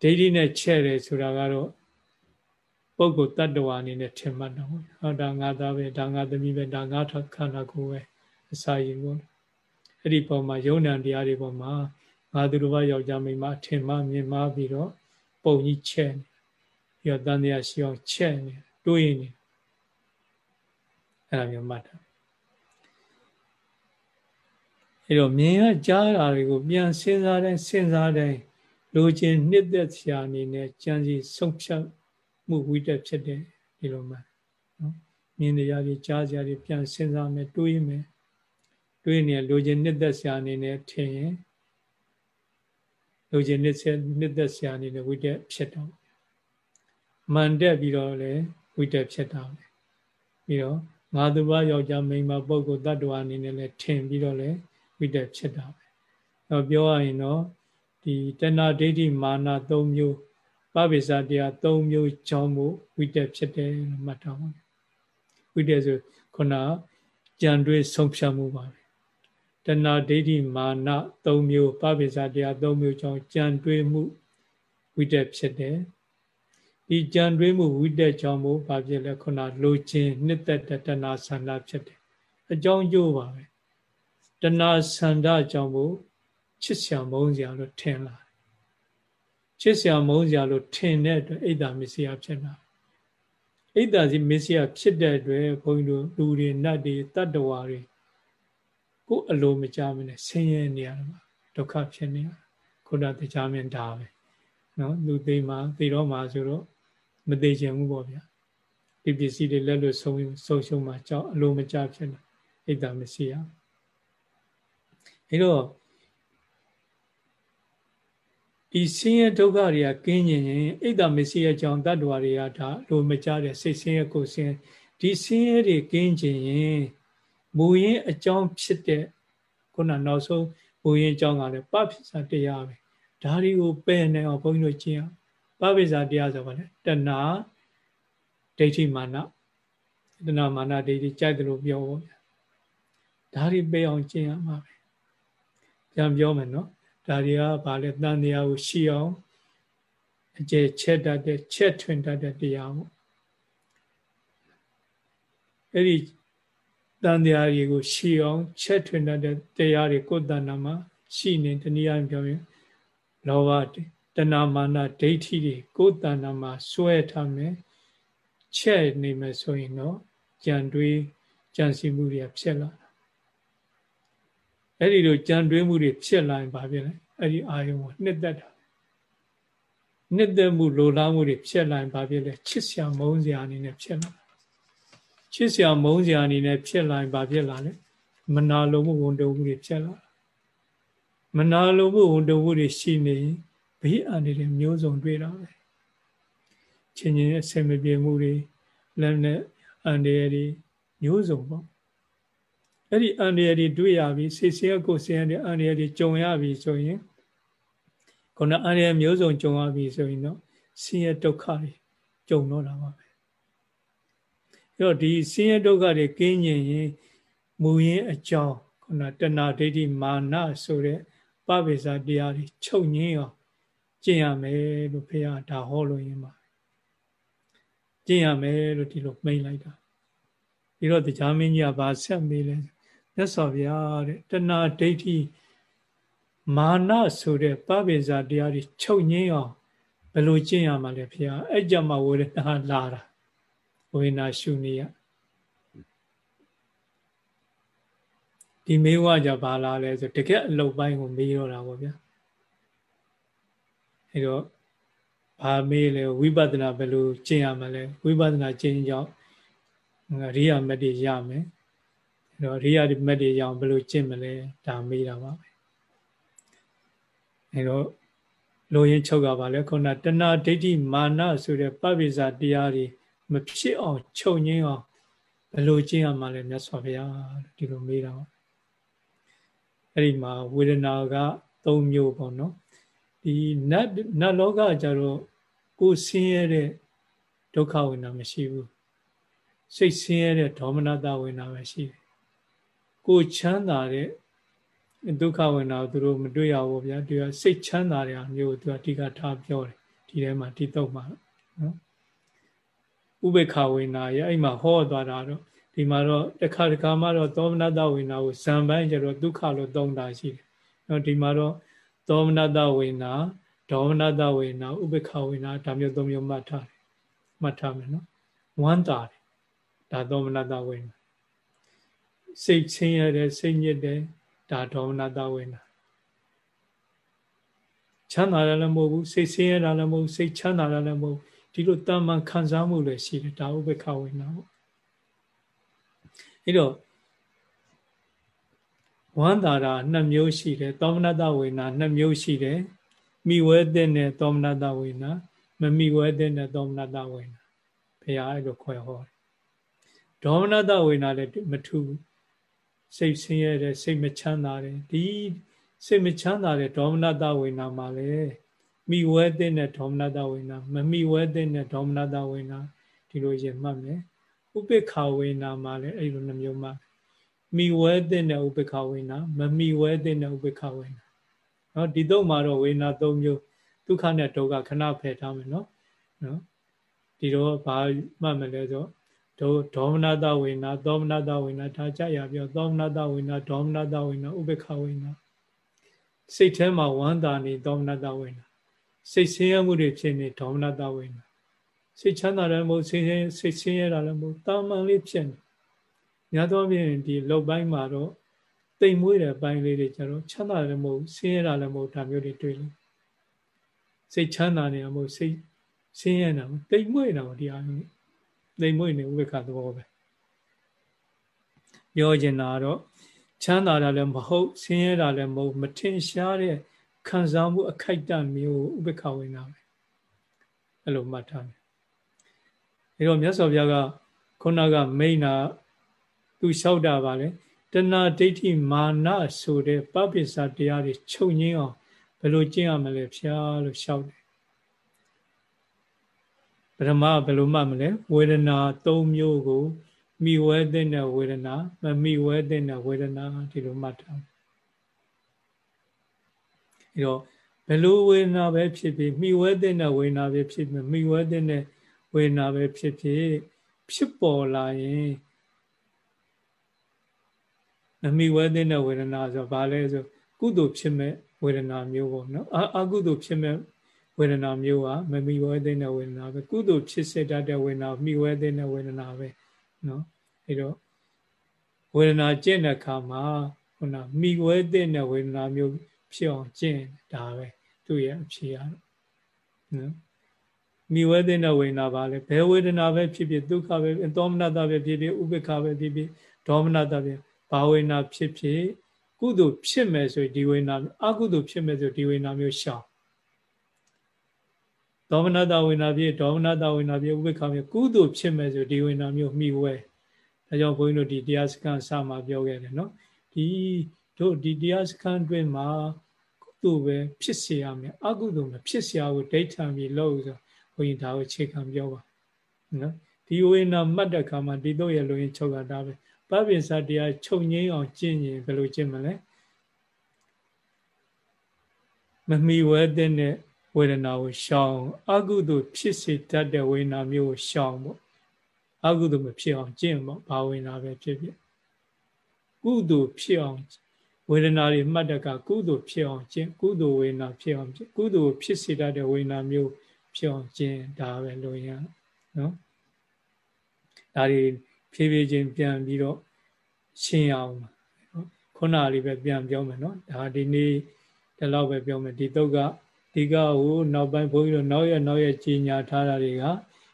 ဒိဋ္ဌိနဲ့ချဲ့တယ်ဆိုတာကတော့ပုဂ္ဂိုလ်တ attva အနေနဲ့ထင်မှတ်တော့ဟောဒါငါသားပဲဒါငါသမီးပဲဒါငါခန္ဓာကိုယ်ပဲအစာရည်ပေါ့အဲ့ဒီပုံမှာယုံ nant တရားတွေပုံမှာငါသူတော်ဘာယောက်ျားမိန်းမထင်မှမြင်မှပြီးတော့ပုံကြီးချဲ့နေပြီးတော့တန်တရားရှိအောင်ချဲ့နေတွေးနေအဲ့လိုမျိုးမှတ်တာအဲ့တော့မြင်ရကြားတာတွေကိုပြန်စဉ်းစားတိုင်းစဉ်းစားတိုင်း လိုချင်နှစ်သက်စရာအနေနဲ့ကြံစီဆုံးဖြတ်မှုဝိတက်ဖြစ်တယ်ဒီလိုမှနော်မြင်တရားတွေကြားစရာတွေပြန်စဉ်းစားမယ်တွေးမယ်တွေးနေလိုချင်နှစ်သက်စရာအနေနဲ့ထင်ရင်လိုချင်နှစ်သက်နှစ်သက်စရာအနေနဲ့ဝိတက်ဖြစ်တော့မန်တက်ပြီးတော့လည်းဝိတက်ဖြစ်တာပဲပြီးတော့ငါသူဘာယောက်ျားမိန်းမပုဂ္ဂိုလ်တ attva အနေနဲ့လည်းထင်ပြီးတော့လည်းဝိတက်ဖြစ်တာပဲအဲပြောရရင်တော့ ဒီတဏှာဒိဋ္ဌိမာန၃မျိုးပပိစတရား၃မျိုးကြောင့်မို့ဝိတက်ဖြစ်တယ်လို့မှတ်ထားပါဝိတက်ဆိုခုနကြံတွေးဆုံးဖြတ်မှုပါပဲတဏှာဒိဋ္ဌိမာန၃မျိုးပပိစတရား၃မျိုးကြောင့်ကြံတွေးမှုဝိတက်ဖြစ်တယ်ဒီကြံတွေးမှုဝိတက်ကြောင့်မို့ဘာဖြစ်လဲခုနလိုချင်နှစ်သက်တဏှာဆန္ဒဖြစ်တယ်အကြောင်းကျိုးပါပဲတဏှာဆန္ဒကြောင့်မို့ ချစ်စရာမုန်းစရာလို့ထင်လာချစ်စရာမုန်းစရာလို့ထင်တဲ့အတွက်အိတ်တာမစ္စရာဖြစ်လာအိတ်တာစီမစ္စရာဖြစ်တဲ့အတွက်ဘုန်းကြီးတို့လူတွေနတ်တွေတတ္တဝါတွေကိုအလိုမကြမနဲ့ဆင်းရဲနေရတာဒုက္ခဖြစ်နေရခုနတရားမြင်ဒါပဲနော်လူသေးမှာသေတော့မှာဆိုတော့မသေးချင်ဘူးပေါ့ဗျာဒီပစ္စည်းတွေလက်လွတ်ဆုံးဆုံးရှုံးမှာကြောက်အလိုမကျဖြစ်နေအိတ်တာမရှိရအဲတော့ ဒီဆင်းရဲဒုက္ခတွေကကင်းကျင်ရင်အိတ်တာမရှိရဲ့ကြောင့်တတ္တဝါတွေကဒါလိုမကြတဲ့စိတ်ဆင်းရဲကိုဆင်းဒီဆင်းရဲတွေကင်းကျင်ရင်မူရင်းအကြောင်းဖြစ်တဲ့ခုနနောက်ဆုံးမူရင်းအကြောင်းကလည်းပပိစာတရားပဲဒါတွေကိုပယ်နေအောင်ဘုန်းကြီးတို့ကျင့်အောင်ပပိစာတရားဆိုပါလေတဏှာဒိဋ္ဌိမာနတဏှာမာနဒိဋ္ဌိကြိုက်တယ်လို့ပြောပါဗျာဒါတွေပယ်အောင်ကျင့်ရမှာပဲပြန်ပြောမယ်နော် ဒါတွေကဘာလဲတန်တရားကိုရှိအောင်အကျယ်ချက်တတ်တဲ့ချက်ထွင်တတ်တဲ့တရားပေါ့အဲ့ဒီတန်တရားတွေကိုရှိအောင်ချက်ထွင်တတ်တဲ့တရားတွေကိုယ်တဏ္ဍာမှာရှိနေတနည်းအားဖြင့်ပြောရင်လောဘတဏမာနဒိဋ္ဌိတွေကိုယ်တဏ္ဍာမှာစွဲထားမယ်ချက်နေမယ်ဆိုရင်တော့ကြံတွေးကြံစီမှုတွေဖြစ်လာ အဲ့ဒီလိုကြံတွေးမှုတွေဖြစ်လာရင်ဘာဖြစ်လဲအဲ့ဒီအာယုံကိုနှစ်သက်တာနှစ်သက်မှုလိုလားမှုတွေဖြစ်လာရင်ဘာဖြစ်လဲချစ်စရာမုန်းစရာအနေနဲ့ဖြစ်လာချစ်စရာမုန်းစရာအနေနဲ့ဖြစ်လာရင်ဘာဖြစ်လာလဲမနာလိုမှုဝန်တုံမှုတွေဖြစ်လာမနာလိုမှုဝန်တုံမှုတွေရှိနေရင်ဘေးအန္တရာယ်မျိုးစုံတွေ့တာပဲချင်းချင်းအဆင်မပြေမှုတွေလက်နဲ့အန္တရာယ်တွေမျိုးစုံပေါ့ အဲ့ဒီအန္တရာယ်တွေတွေ့ရပြီစိတ်ဆင်းကိုယ်ဆင်းရဲတဲ့အန္တရာယ်တွေကြုံရပြီဆိုရင်ခုနအန္တရာယ်မျိုးစုံကြုံရပြီဆိုရင်တော့ဆင်းရဲဒုက္ခတွေကြုံတော့တာပါပဲအဲ့တော့ဒီဆင်းရဲဒုက္ခတွေကင်းကျင်ရင်မူရင်းအကြောင်းခုနတဏှာဒိဋ္ဌိမာနဆိုတဲ့ပပိစာတရားတွေချုပ်ငင်းအောင်ကျင့်ရမယ်လို့ဖေဟာဒါဟောလို့ရင်းပါကျင့်ရမယ်လို့ဒီလိုမိန်လိုက်တာပြီးတော့တရားမင်းကြီးကဗာဆက်မေးလဲ မြတ်စွာဘုရားတဲ့တဏှာဒိဋ္ဌိမာနဆိုတဲ့ပပိဇာတရားတွေချုပ်ငင်းအောင်ဘယ်လိုကျင့်ရမှာလဲဖေ။အဲ့ကြမှာဝေဒနာလာတာဝေနာရှုနေရဒီမေးဝကြပါလာလဲဆိုတကယ်အလုတ်ပိုင်းကိုမေးတော့တာပေါ့ဗျာအဲ့တော့ဘာမေးလဲဝိပဿနာဘယ်လိုကျင့်ရမှာလဲဝိပဿနာကျင့်ကြောင်းရိယာမက်တွေရမယ်အဲ့ တော့ရိယာမက်တွေရအောင်ဘယ်လိုကျင့်မလဲဒါမေးတာပါပဲအဲတော့လိုရင်းချုပ်ကပါလဲခုနတဏှာဒိဋ္ဌိမာနဆိုတဲ့ပပိစာတရားတွေမဖြစ်အောင်ချုပ်ငင်းအောင်ဘယ်လိုကျင့်ရမှာလဲမြတ်စွာဘုရားဒီလိုမေးတာအဲ့ဒီမှာဝေဒနာက၃မျိုးပေါ့နော်ဒီနတ်နတ်လောကကြတော့ကိုဆင်းရဲတဲ့ဒုက္ခဝေဒနာမရှိဘူးစိတ်ဆင်းရဲတဲ့ဒေါမနတဝေဒနာပဲရှိတယ် ကိုချမ်းသာတဲ့ဒုက္ခဝေဒနာကိုသူတို့မတွေ့ရဘူးဗျာသူကစိတ်ချမ်းသာတဲ့အမျိုးသူကအဓိကထားပြောတယ်ဒီထဲမှာဒီတော့မှာနော်ဥပေက္ခဝေဒနာရဲ့အဲ့မှာဟောသွားတာတော့ဒီမှာတော့တစ်ခါတစ်ခါမှတော့သောမနတဝေဒနာကိုဇံပိုင်းကျတော့ဒုက္ခလို့သုံးတာရှိတယ်နော်ဒီမှာတော့သောမနတဝေဒနာဒေါမနတဝေဒနာဥပေက္ခဝေဒနာဒါမျိုးသုံးမျိုးမှတ်ထားတယ်မှတ်ထားမယ်နော်ဝမ်းတာတယ်ဒါသောမနတဝေဒနာ စိတ်ချင်းရတဲ့စိတ်ညစ်တဲ့ဒါဒေါမနတဝေနာချမ်းသာတယ်လည်းမဟုတ်ဘူးစိတ်ဆင်းရဲတာလည်းမဟုတ်စိတ်ချမ်းသာတာလည်းမဟုတ်ဒီလိုတာမန်ခံစားမှုလည်းရှိတယ်ဒါဥပ္ပခဝေနာပေါ့အဲ့တော့ဝန္တာရာနှစ်မျိုးရှိတယ်သောမနတဝေနာနှစ်မျိုးရှိတယ်မိဝဲတဲ့နဲ့သောမနတဝေနာမမိဝဲတဲ့နဲ့သောမနတဝေနာဘုရားအဲ့လိုခေါ်ဟောတယ်ဒေါမနတဝေနာလည်းမထူးဘူး စိတ်ဆင်းရဲတဲ့စိတ်မချမ်းသာတဲ့ဒီစိတ်မချမ်းသာတဲ့ဒေါမနတဝိညာမှာလေမိဝဲတဲ့နဲ့ဒေါမနတဝိညာမမိဝဲတဲ့နဲ့ဒေါမနတဝိညာဒီလိုရင်မှတ်မယ်ဥပိ္ပခဝိညာမှာလည်းအဲ့လိုနှမျိုးမှမိဝဲတဲ့နဲ့ဥပိ္ပခဝိညာမမိဝဲတဲ့နဲ့ဥပိ္ပခဝိညာနော်ဒီတော့မှာတော့ဝိညာ၃မျိုးဒုက္ခနဲ့ဒုက္ခခဏဖယ်ထားမယ်နော်နော်ဒီတော့ဘာမှတ်မလဲဆို ဒုဒေါမနတဝိနာသောမနတဝိနာဒါကြရပြောသောမနတဝိနာဒေါမနတဝိနာဥပေက္ခဝိနာစိတ်ထဲမှာဝမ်းသာနေသောမနတဝိနာစိတ်ဆင်းရဲမှုတွေဖြစ်နေဒေါမနတဝိနာစိတ်ချမ်းသာတယ်မဟုတ်ဆင်းရဲစိတ်ဆင်းရဲတာလည်းမဟုတ်တာမန်လေးဖြစ်နေညာတော့ပြင်ဒီလောက်ပိုင်းမှာတော့တိမ်မွေးတဲ့ပိုင်းလေးတွေကျတော့ချမ်းသာတယ်မဟုတ်ဆင်းရဲတာလည်းမဟုတ်ဒါမျိုးတွေတွေ့လို့စိတ်ချမ်းသာနေမှာမဟုတ်စိတ်ဆင်းရဲတာတိမ်မွေ့တာဒီအာယုံ တိမ်မွေ့နေဥပ္ပခသဘောပဲပြောချင်တာတော့ချမ်းသာတာလည်းမဟုတ်ဆင်းရဲတာလည်းမဟုတ်မထင်ရှားတဲ့ခံစားမှုအခိုက်အတန့်မျိုးဥပ္ပခဝင်တာပဲအဲ့လိုမှတ်ထားတယ်အဲတော့မြတ်စွာဘုရားကခုနကမိန်နာသူလျှောက်တာပါလေတဏှာဒိဋ္ဌိမာနဆိုတဲ့ပပိစ္ဆတရားတွေချုပ်ငင်းအောင်ဘယ်လိုကျင့်ရမလဲဖျားလို့လျှောက်တယ် ပထမဘယ်လိုမှတ်မလဲဝေဒနာ၃မျိုးကိုမိဝဲတဲ့ဝေဒနာမမိဝဲတဲ့ဝေဒနာဒီလိုမှတ်ထားအဲတော့ဘယ်လိုဝေဒနာပဲဖြစ်ဖြစ်မိဝဲတဲ့ဝေဒနာပဲဖြစ်ဖြစ်မိဝဲတဲ့ဝေဒနာပဲဖြစ်ဖြစ်ဖြစ်ပေါ်လာရင်မမိဝဲတဲ့ဝေဒနာဆိုဘာလဲဆိုကုသိုလ်ဖြစ်မဲ့ဝေဒနာမျိုးပေါ့နော်အကုသိုလ်ဖြစ်မဲ့ ဝေဒနာမျိုးဟာမမိဝဲတဲ့ဝေဒနာပဲကုသိုလ်ဖြစ်စေတတ်တဲ့ဝေဒနာမိဝဲတဲ့ဝေဒနာပဲနော်အဲတော့ဝေဒနာကျင့်တဲ့အခါမှာခုနမိဝဲတဲ့ဝေဒနာမျိုးဖြစ်အောင်ကျင့်ဒါပဲသူ့ရဲ့အဖြေရတော့နော်မိဝဲတဲ့ဝေဒနာပါလေဘယ်ဝေဒနာပဲဖြစ်ဖြစ်ဒုက္ခပဲသောမနတပဲဖြစ်ဖြစ်ဥပေက္ခပဲဖြစ်ဖြစ်ဒေါမနတပဲဘာဝေဒနာဖြစ်ဖြစ်ကုသိုလ်ဖြစ်မယ်ဆိုဒီဝေဒနာအကုသိုလ်ဖြစ်မယ်ဆိုဒီဝေဒနာမျိုးရှောင် ဒေါမနတဝေဒနာဖြစ်ဒေါမနတဝေဒနာဖြစ်ဥပေက္ခမျိုးကုသိုလ်ဖြစ်မယ်ဆိုဒီဝေဒနာမျိုးမိဝဲဒါကြောင့်ဘုန်းကြီးတို့ဒီတရားစခန်းစမှာပြောခဲ့တယ်နော်ဒီတို့ဒီတရားစခန်းတွင်မှာကုသိုလ်ပဲဖြစ်เสียရမယ်အကုသိုလ်မဖြစ်เสียကိုဒိဋ္ဌံပြီးလို့ဆိုဘုန်းကြီးဒါကိုအခြေခံပြောပါနော်ဒီဝေနာမှတ်တဲ့ခါမှာဒီတော့ရလို့ရင်ချုပ်တာပဲပပိစတရားချုပ်ငိမ့်အောင်ကျင့်ရင်ဘယ်လိုကျင့်မလဲမမီဝဲတဲ့ ဝေဒနာကိုရှောင်အကုသိုလ်ဖြစ်စေတတ်တဲ့ဝေဒနာမျိုးကိုရှောင်ပေါ့အကုသိုလ်မဖြစ်အောင်ကျင့်ပေါ့ဘာဝေဒနာပဲဖြစ်ဖြစ်ကုသိုလ်ဖြစ်အောင်ဝေဒနာတွေမှတ်တဲ့ကကုသိုလ်ဖြစ်အောင်ကျင့်ကုသိုလ်ဝေဒနာဖြစ်အောင်ကုသိုလ်ဖြစ်စေတတ်တဲ့ဝေဒနာမျိုးဖြစ်အောင်ကျင့်ဒါပဲလို့ရနော်ဒါတွေဖြည်းဖြည်းချင်းပြန်ပြီးတော့ရှင်းအောင်နော်ခုနလေးပဲပြန်ပြောမယ်နော်ဒါဒီနေ့ဒီလောက်ပဲပြောမယ်ဒီတုတ်က ဒီကဟိုနောက်ပိုင်းဘုန်းကြီးတို့နောက်ရနောက်ရကြီးညာထားတာတွေက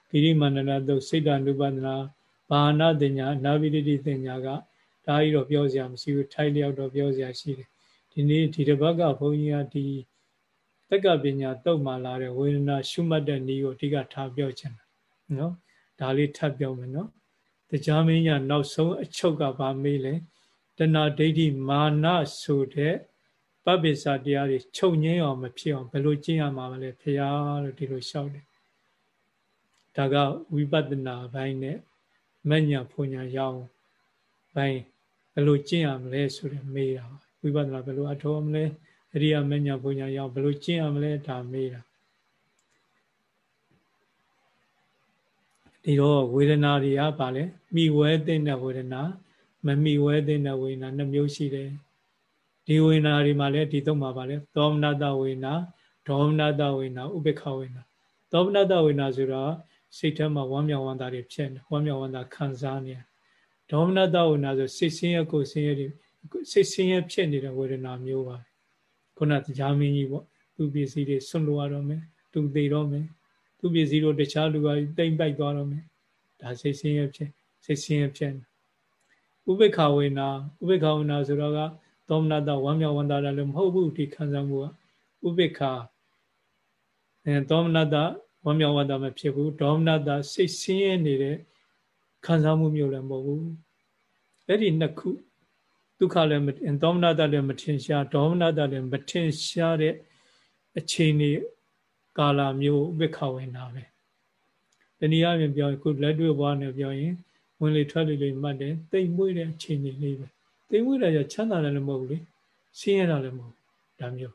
ပိရိမန္တနာတုတ်စိတ်တ ानु ပဒနာဘာနာတင်ညာနာဝိတ္တိတင်ညာကဒါကြီးတော့ပြောစရာမရှိဘူးထိုက်လျောက်တော့ပြောစရာရှိတယ်ဒီနေ့ဒီတစ်ပတ်ကဘုန်းကြီးကဒီတက္ကပညာတုတ်မှလာတဲ့ဝေဒနာရှုမှတ်တဲ့နည်းကိုအဓိကထားပြောချင်တာနော်ဒါလေးထပ်ပြောမယ်နော်တရားမင်းညာနောက်ဆုံးအချုပ်ကဗာမေးလဲတဏှာဒိဋ္ဌိမာနဆိုတဲ့ ပပိစ္ဆာတရားတွေချုပ်ငင်းအောင်မဖြစ်အောင်ဘယ်လိုကျင့်ရမှာလဲဖရာလို့ဒီလိုလျှောက်တယ်ဒါကဝိပဿနာဘိုင်းနဲ့မညာဖွညာရအောင်ဘိုင်းဘယ်လိုကျင့်ရမလဲဆိုတဲ့မေးတာဝိပဿနာဘယ်လိုအထောမလဲအရိယာမညာဖွညာရအောင်ဘယ်လိုကျင့်ရမလဲဒါမေးတာဒီတော့ဝေဒနာတွေကပါလဲမိဝဲတဲ့ဝေဒနာမမိဝဲတဲ့ဝေဒနာနှမျိုးရှိတယ် ဒီဝေဒနာတွေမှာလည်းဒီသုံးပါပါလဲသောမနတဝေဒနာဒေါမနတဝေဒနာဥပေက္ခဝေဒနာသောမနတဝေဒနာဆိုတော့စိတ်ထဲမှာဝမ်းမြောက်ဝမ်းသာတွေဖြစ်နေဝမ်းမြောက်ဝမ်းသာခံစားနေဒေါမနတဝေဒနာဆိုစိတ်ဆင်းရဲကိုဆင်းရဲတွေစိတ်ဆင်းရဲဖြစ်နေတဲ့ဝေဒနာမျိုးပါခုနတရားမင်းကြီးပေါ့သူပစ္စည်းတွေဆွန့်လို့ရတော့မယ်သူသိတော့မယ်သူပစ္စည်းတို့တခြားလူကတိမ့်ပိုက်သွားတော့မယ်ဒါစိတ်ဆင်းရဲဖြစ်စိတ်ဆင်းရဲဖြစ်ဥပေက္ခဝေနာဥပေက္ခဝေနာဆိုတော့က သောမနတဝမ်းမြောက်ဝမ်းသာတယ်လည်းမဟုတ်ဘူးဒီခံစားမှုကဥပေက္ခအဲသောမနတဝမ်းမြောက်ဝမ်းသာမဖြစ်ဘူးဒေါမနတစိတ်ဆင်းရဲနေတဲ့ခံစားမှုမျိုးလည်းမဟုတ်ဘူးအဲ့ဒီနှစ်ခုဒုက္ခလည်းသောမနတလည်းမထင်ရှားဒေါမနတလည်းမထင်ရှားတဲ့အခြေအနေကာလမျိုးဥပေက္ခဝေနာပဲတနည်းအားဖြင့်ပြောရင်ခုလက်တွေ့ဘဝနဲ့ပြောရင်ဝင်လေထွက်လေလေးမှတ်တယ်တိမ်မွေးတဲ့အခြေအနေလေးပဲ တိမ်မွေးတာကြချမ်းသာတယ်လည်းမဟုတ်ဘူးလေဆင်းရဲတာလည်းမဟုတ်ဒါမျိုး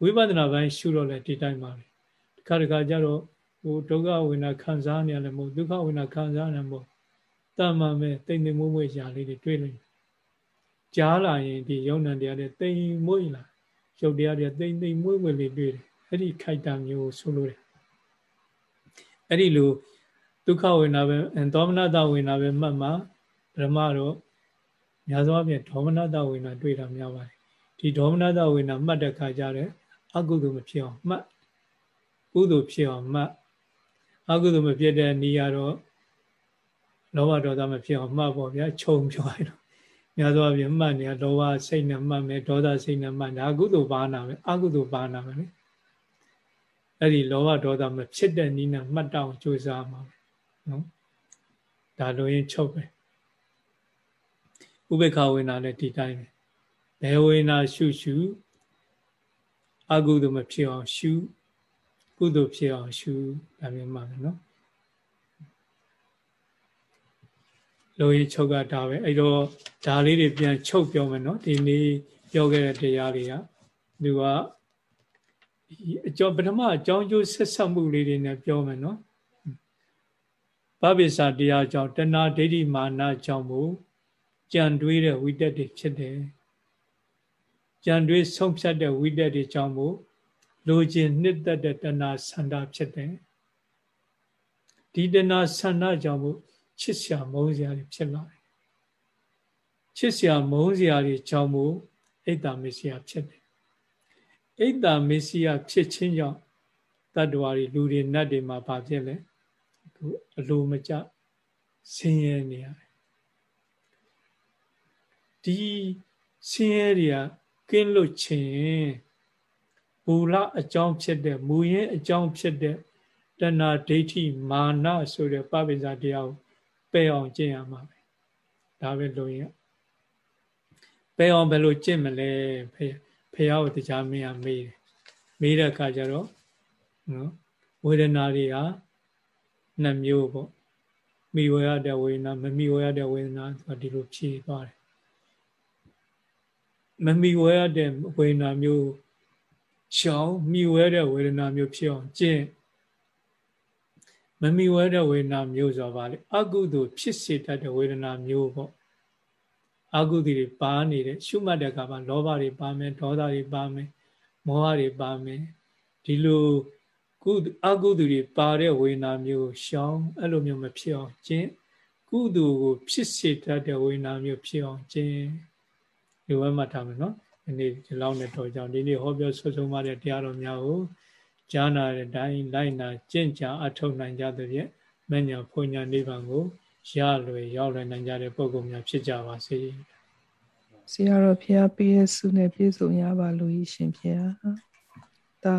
ဝိပဿနာပိုင်းရှုတော့လေဒီတိုင်းပါပဲဒီခါတခါကျတော့ဟိုဒုက္ခဝေဒနာခံစားနေရလည်းမဟုတ်ဒုက္ခဝေဒနာခံစားနေမဟုတ်တမ္မာမဲ့တိမ်တိမ်မွေးမွေးရှာလေးတွေတွေ့လို့ကြားလာရင်ဒီယုံနံတရားတွေတိမ်မွေးလာရုပ်တရားတွေတိမ်တိမ်မွေးမွေးလေးတွေ့တယ်အဲ့ဒီခိုက်တာမျိုးဆိုလို့တယ်အဲ့ဒီလိုဒုက္ခဝေဒနာပဲသောမနတဝေဒနာပဲမှတ်မှာပရမတော့ များသောအားဖြင့်ဒေါမနတဝေဒနာတွေ့တာများပါတယ်ဒီဒေါမနတဝေဒနာမှတ်တဲ့ခါကျတော့အကုသိုလ်မဖြစ်အောင်မှတ်ကုသိုလ်ဖြစ်အောင်မှတ်အကုသိုလ်မဖြစ်တဲ့နေရာတော့လောဘဒေါသမဖြစ်အောင်မှတ်ပေါ့ဗျာခြုံပြောရတော့များသောအားဖြင့်မှတ်နေလောဘစိတ်နဲ့မှတ်မယ်ဒေါသစိတ်နဲ့မှတ်ဒါအကုသိုလ်ပါနာပဲအကုသိုလ်ပါနာပဲလေအဲ့ဒီလောဘဒေါသမဖြစ်တဲ့နည်းနဲ့မှတ်တောင်းကြိုးစားမှာနော်ဒါလိုရင်ချုပ်ပဲ ဥပေက္ခဝေနာလည်းဒီတိုင်းပဲဘယ်ဝေနာရှုရှုအကုသိုလ်မဖြစ်အောင်ရှုကုသိုလ်ဖြစ်အောင်ရှုဒါမျိုးမှမယ်နော်လိုရချုပ်ကဒါပဲအဲ့တော့ဒါလေးတွေပြန်ချုပ်ပြောမယ်နော်ဒီနေ့ပြောခဲ့တဲ့တရားတွေကသူကအကျော်ပထမအကြောင်းကျိုးဆက်ဆက်မှုလေးတွေနဲ့ပြောမယ်နော်ဗဗ္ဗိစာတရားကြောင့်တဏှာဒိဋ္ဌိမာနကြောင့်မို့ ကြံတွေးတဲ့ဝိတက်တွေဖြစ်တယ်ကြံတွေးဆုံးဖြတ်တဲ့ဝိတက်တွေကြောင့်မို့လိုချင်နှစ်သက်တဲ့တဏှာဆန္ဒဖြစ်တယ်ဒီတဏှာဆန္ဒကြောင့်မို့ချစ်စရာမုန်းစရာတွေဖြစ်လာတယ်ချစ်စရာမုန်းစရာတွေကြောင့်မို့အိတ်တာမစ္စရာဖြစ်တယ်အိတ်တာမစ္စရာဖြစ်ခြင်းကြောင့်တတ္တဝါတွေလူတွေနတ်တွေမှာဘာဖြစ်လဲသူအလိုမကျဆင်းရဲနေရတယ် ဒီဆင်းရဲတွေကကင်းလွတ်ခြင်းမူလအကြောင်းဖြစ်တဲ့မူရင်းအကြောင်းဖြစ်တဲ့တဏှာဒိဋ္ဌိမာနဆိုတဲ့ပပိစာတရားကိုပယ်အောင်ကျင့်ရမှာပဲဒါပဲလို့ရင်ပယ်အောင်ဘယ်လိုကျင့်မလဲဖေဖေယောကိုတရားမင်းကမေးတယ်မေးတဲ့အခါကျတော့နော်ဝေဒနာတွေဟာနှစ်မျိုးပေါ့မိဝရတဲ့ဝေဒနာမမိဝရတဲ့ဝေဒနာဒီလိုဖြေသွားတယ် မမိဝရတဲ့ဝေဒနာမျိုးရှောင်မိဝဲတဲ့ဝေဒနာမျိုးဖြစ်အောင်ကျင့်မမိဝဲတဲ့ဝေဒနာမျိုးဆိုပါလေအကုသိုလ်ဖြစ်စေတတ်တဲ့ဝေဒနာမျိုးပေါ့အကုသိုလ်တွေပါနေတဲ့ရှုမှတ်တဲ့အခါမှာလောဘတွေပါမယ်ဒေါသတွေပါမယ်မောဟတွေပါမယ်ဒီလိုကုအကုသိုလ်တွေပါတဲ့ဝေဒနာမျိုးရှောင်အဲ့လိုမျိုးမဖြစ်အောင်ကျင့်ကုသိုလ်ကိုဖြစ်စေတတ်တဲ့ဝေဒနာမျိုးဖြစ်အောင်ကျင့် ဒီဝဲမှတ်ထားမယ်နော်ဒီနေ့ဒီလောက်နဲ့တော့ကြောင့်ဒီနေ့ဟောပြောဆွဆုံးမတဲ့တရားတော်များကိုကြားနာတဲ့အတိုင်းလိုက်နာကျင့်ကြအထောက်နိုင်ကြသဖြင့်မညာဖွညာနိဗ္ဗာန်ကိုရလွယ်ရောက်လွယ်နိုင်ကြတဲ့ပုဂ္ဂိုလ်များဖြစ်ကြပါစေဆရာတော်ဖျားပေးတဲ့ဆုနဲ့ပြည့်စုံရပါလို့ရှင်ဖျားသာ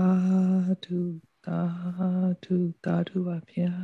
ဓုသာဓုသာဓုပါဖျား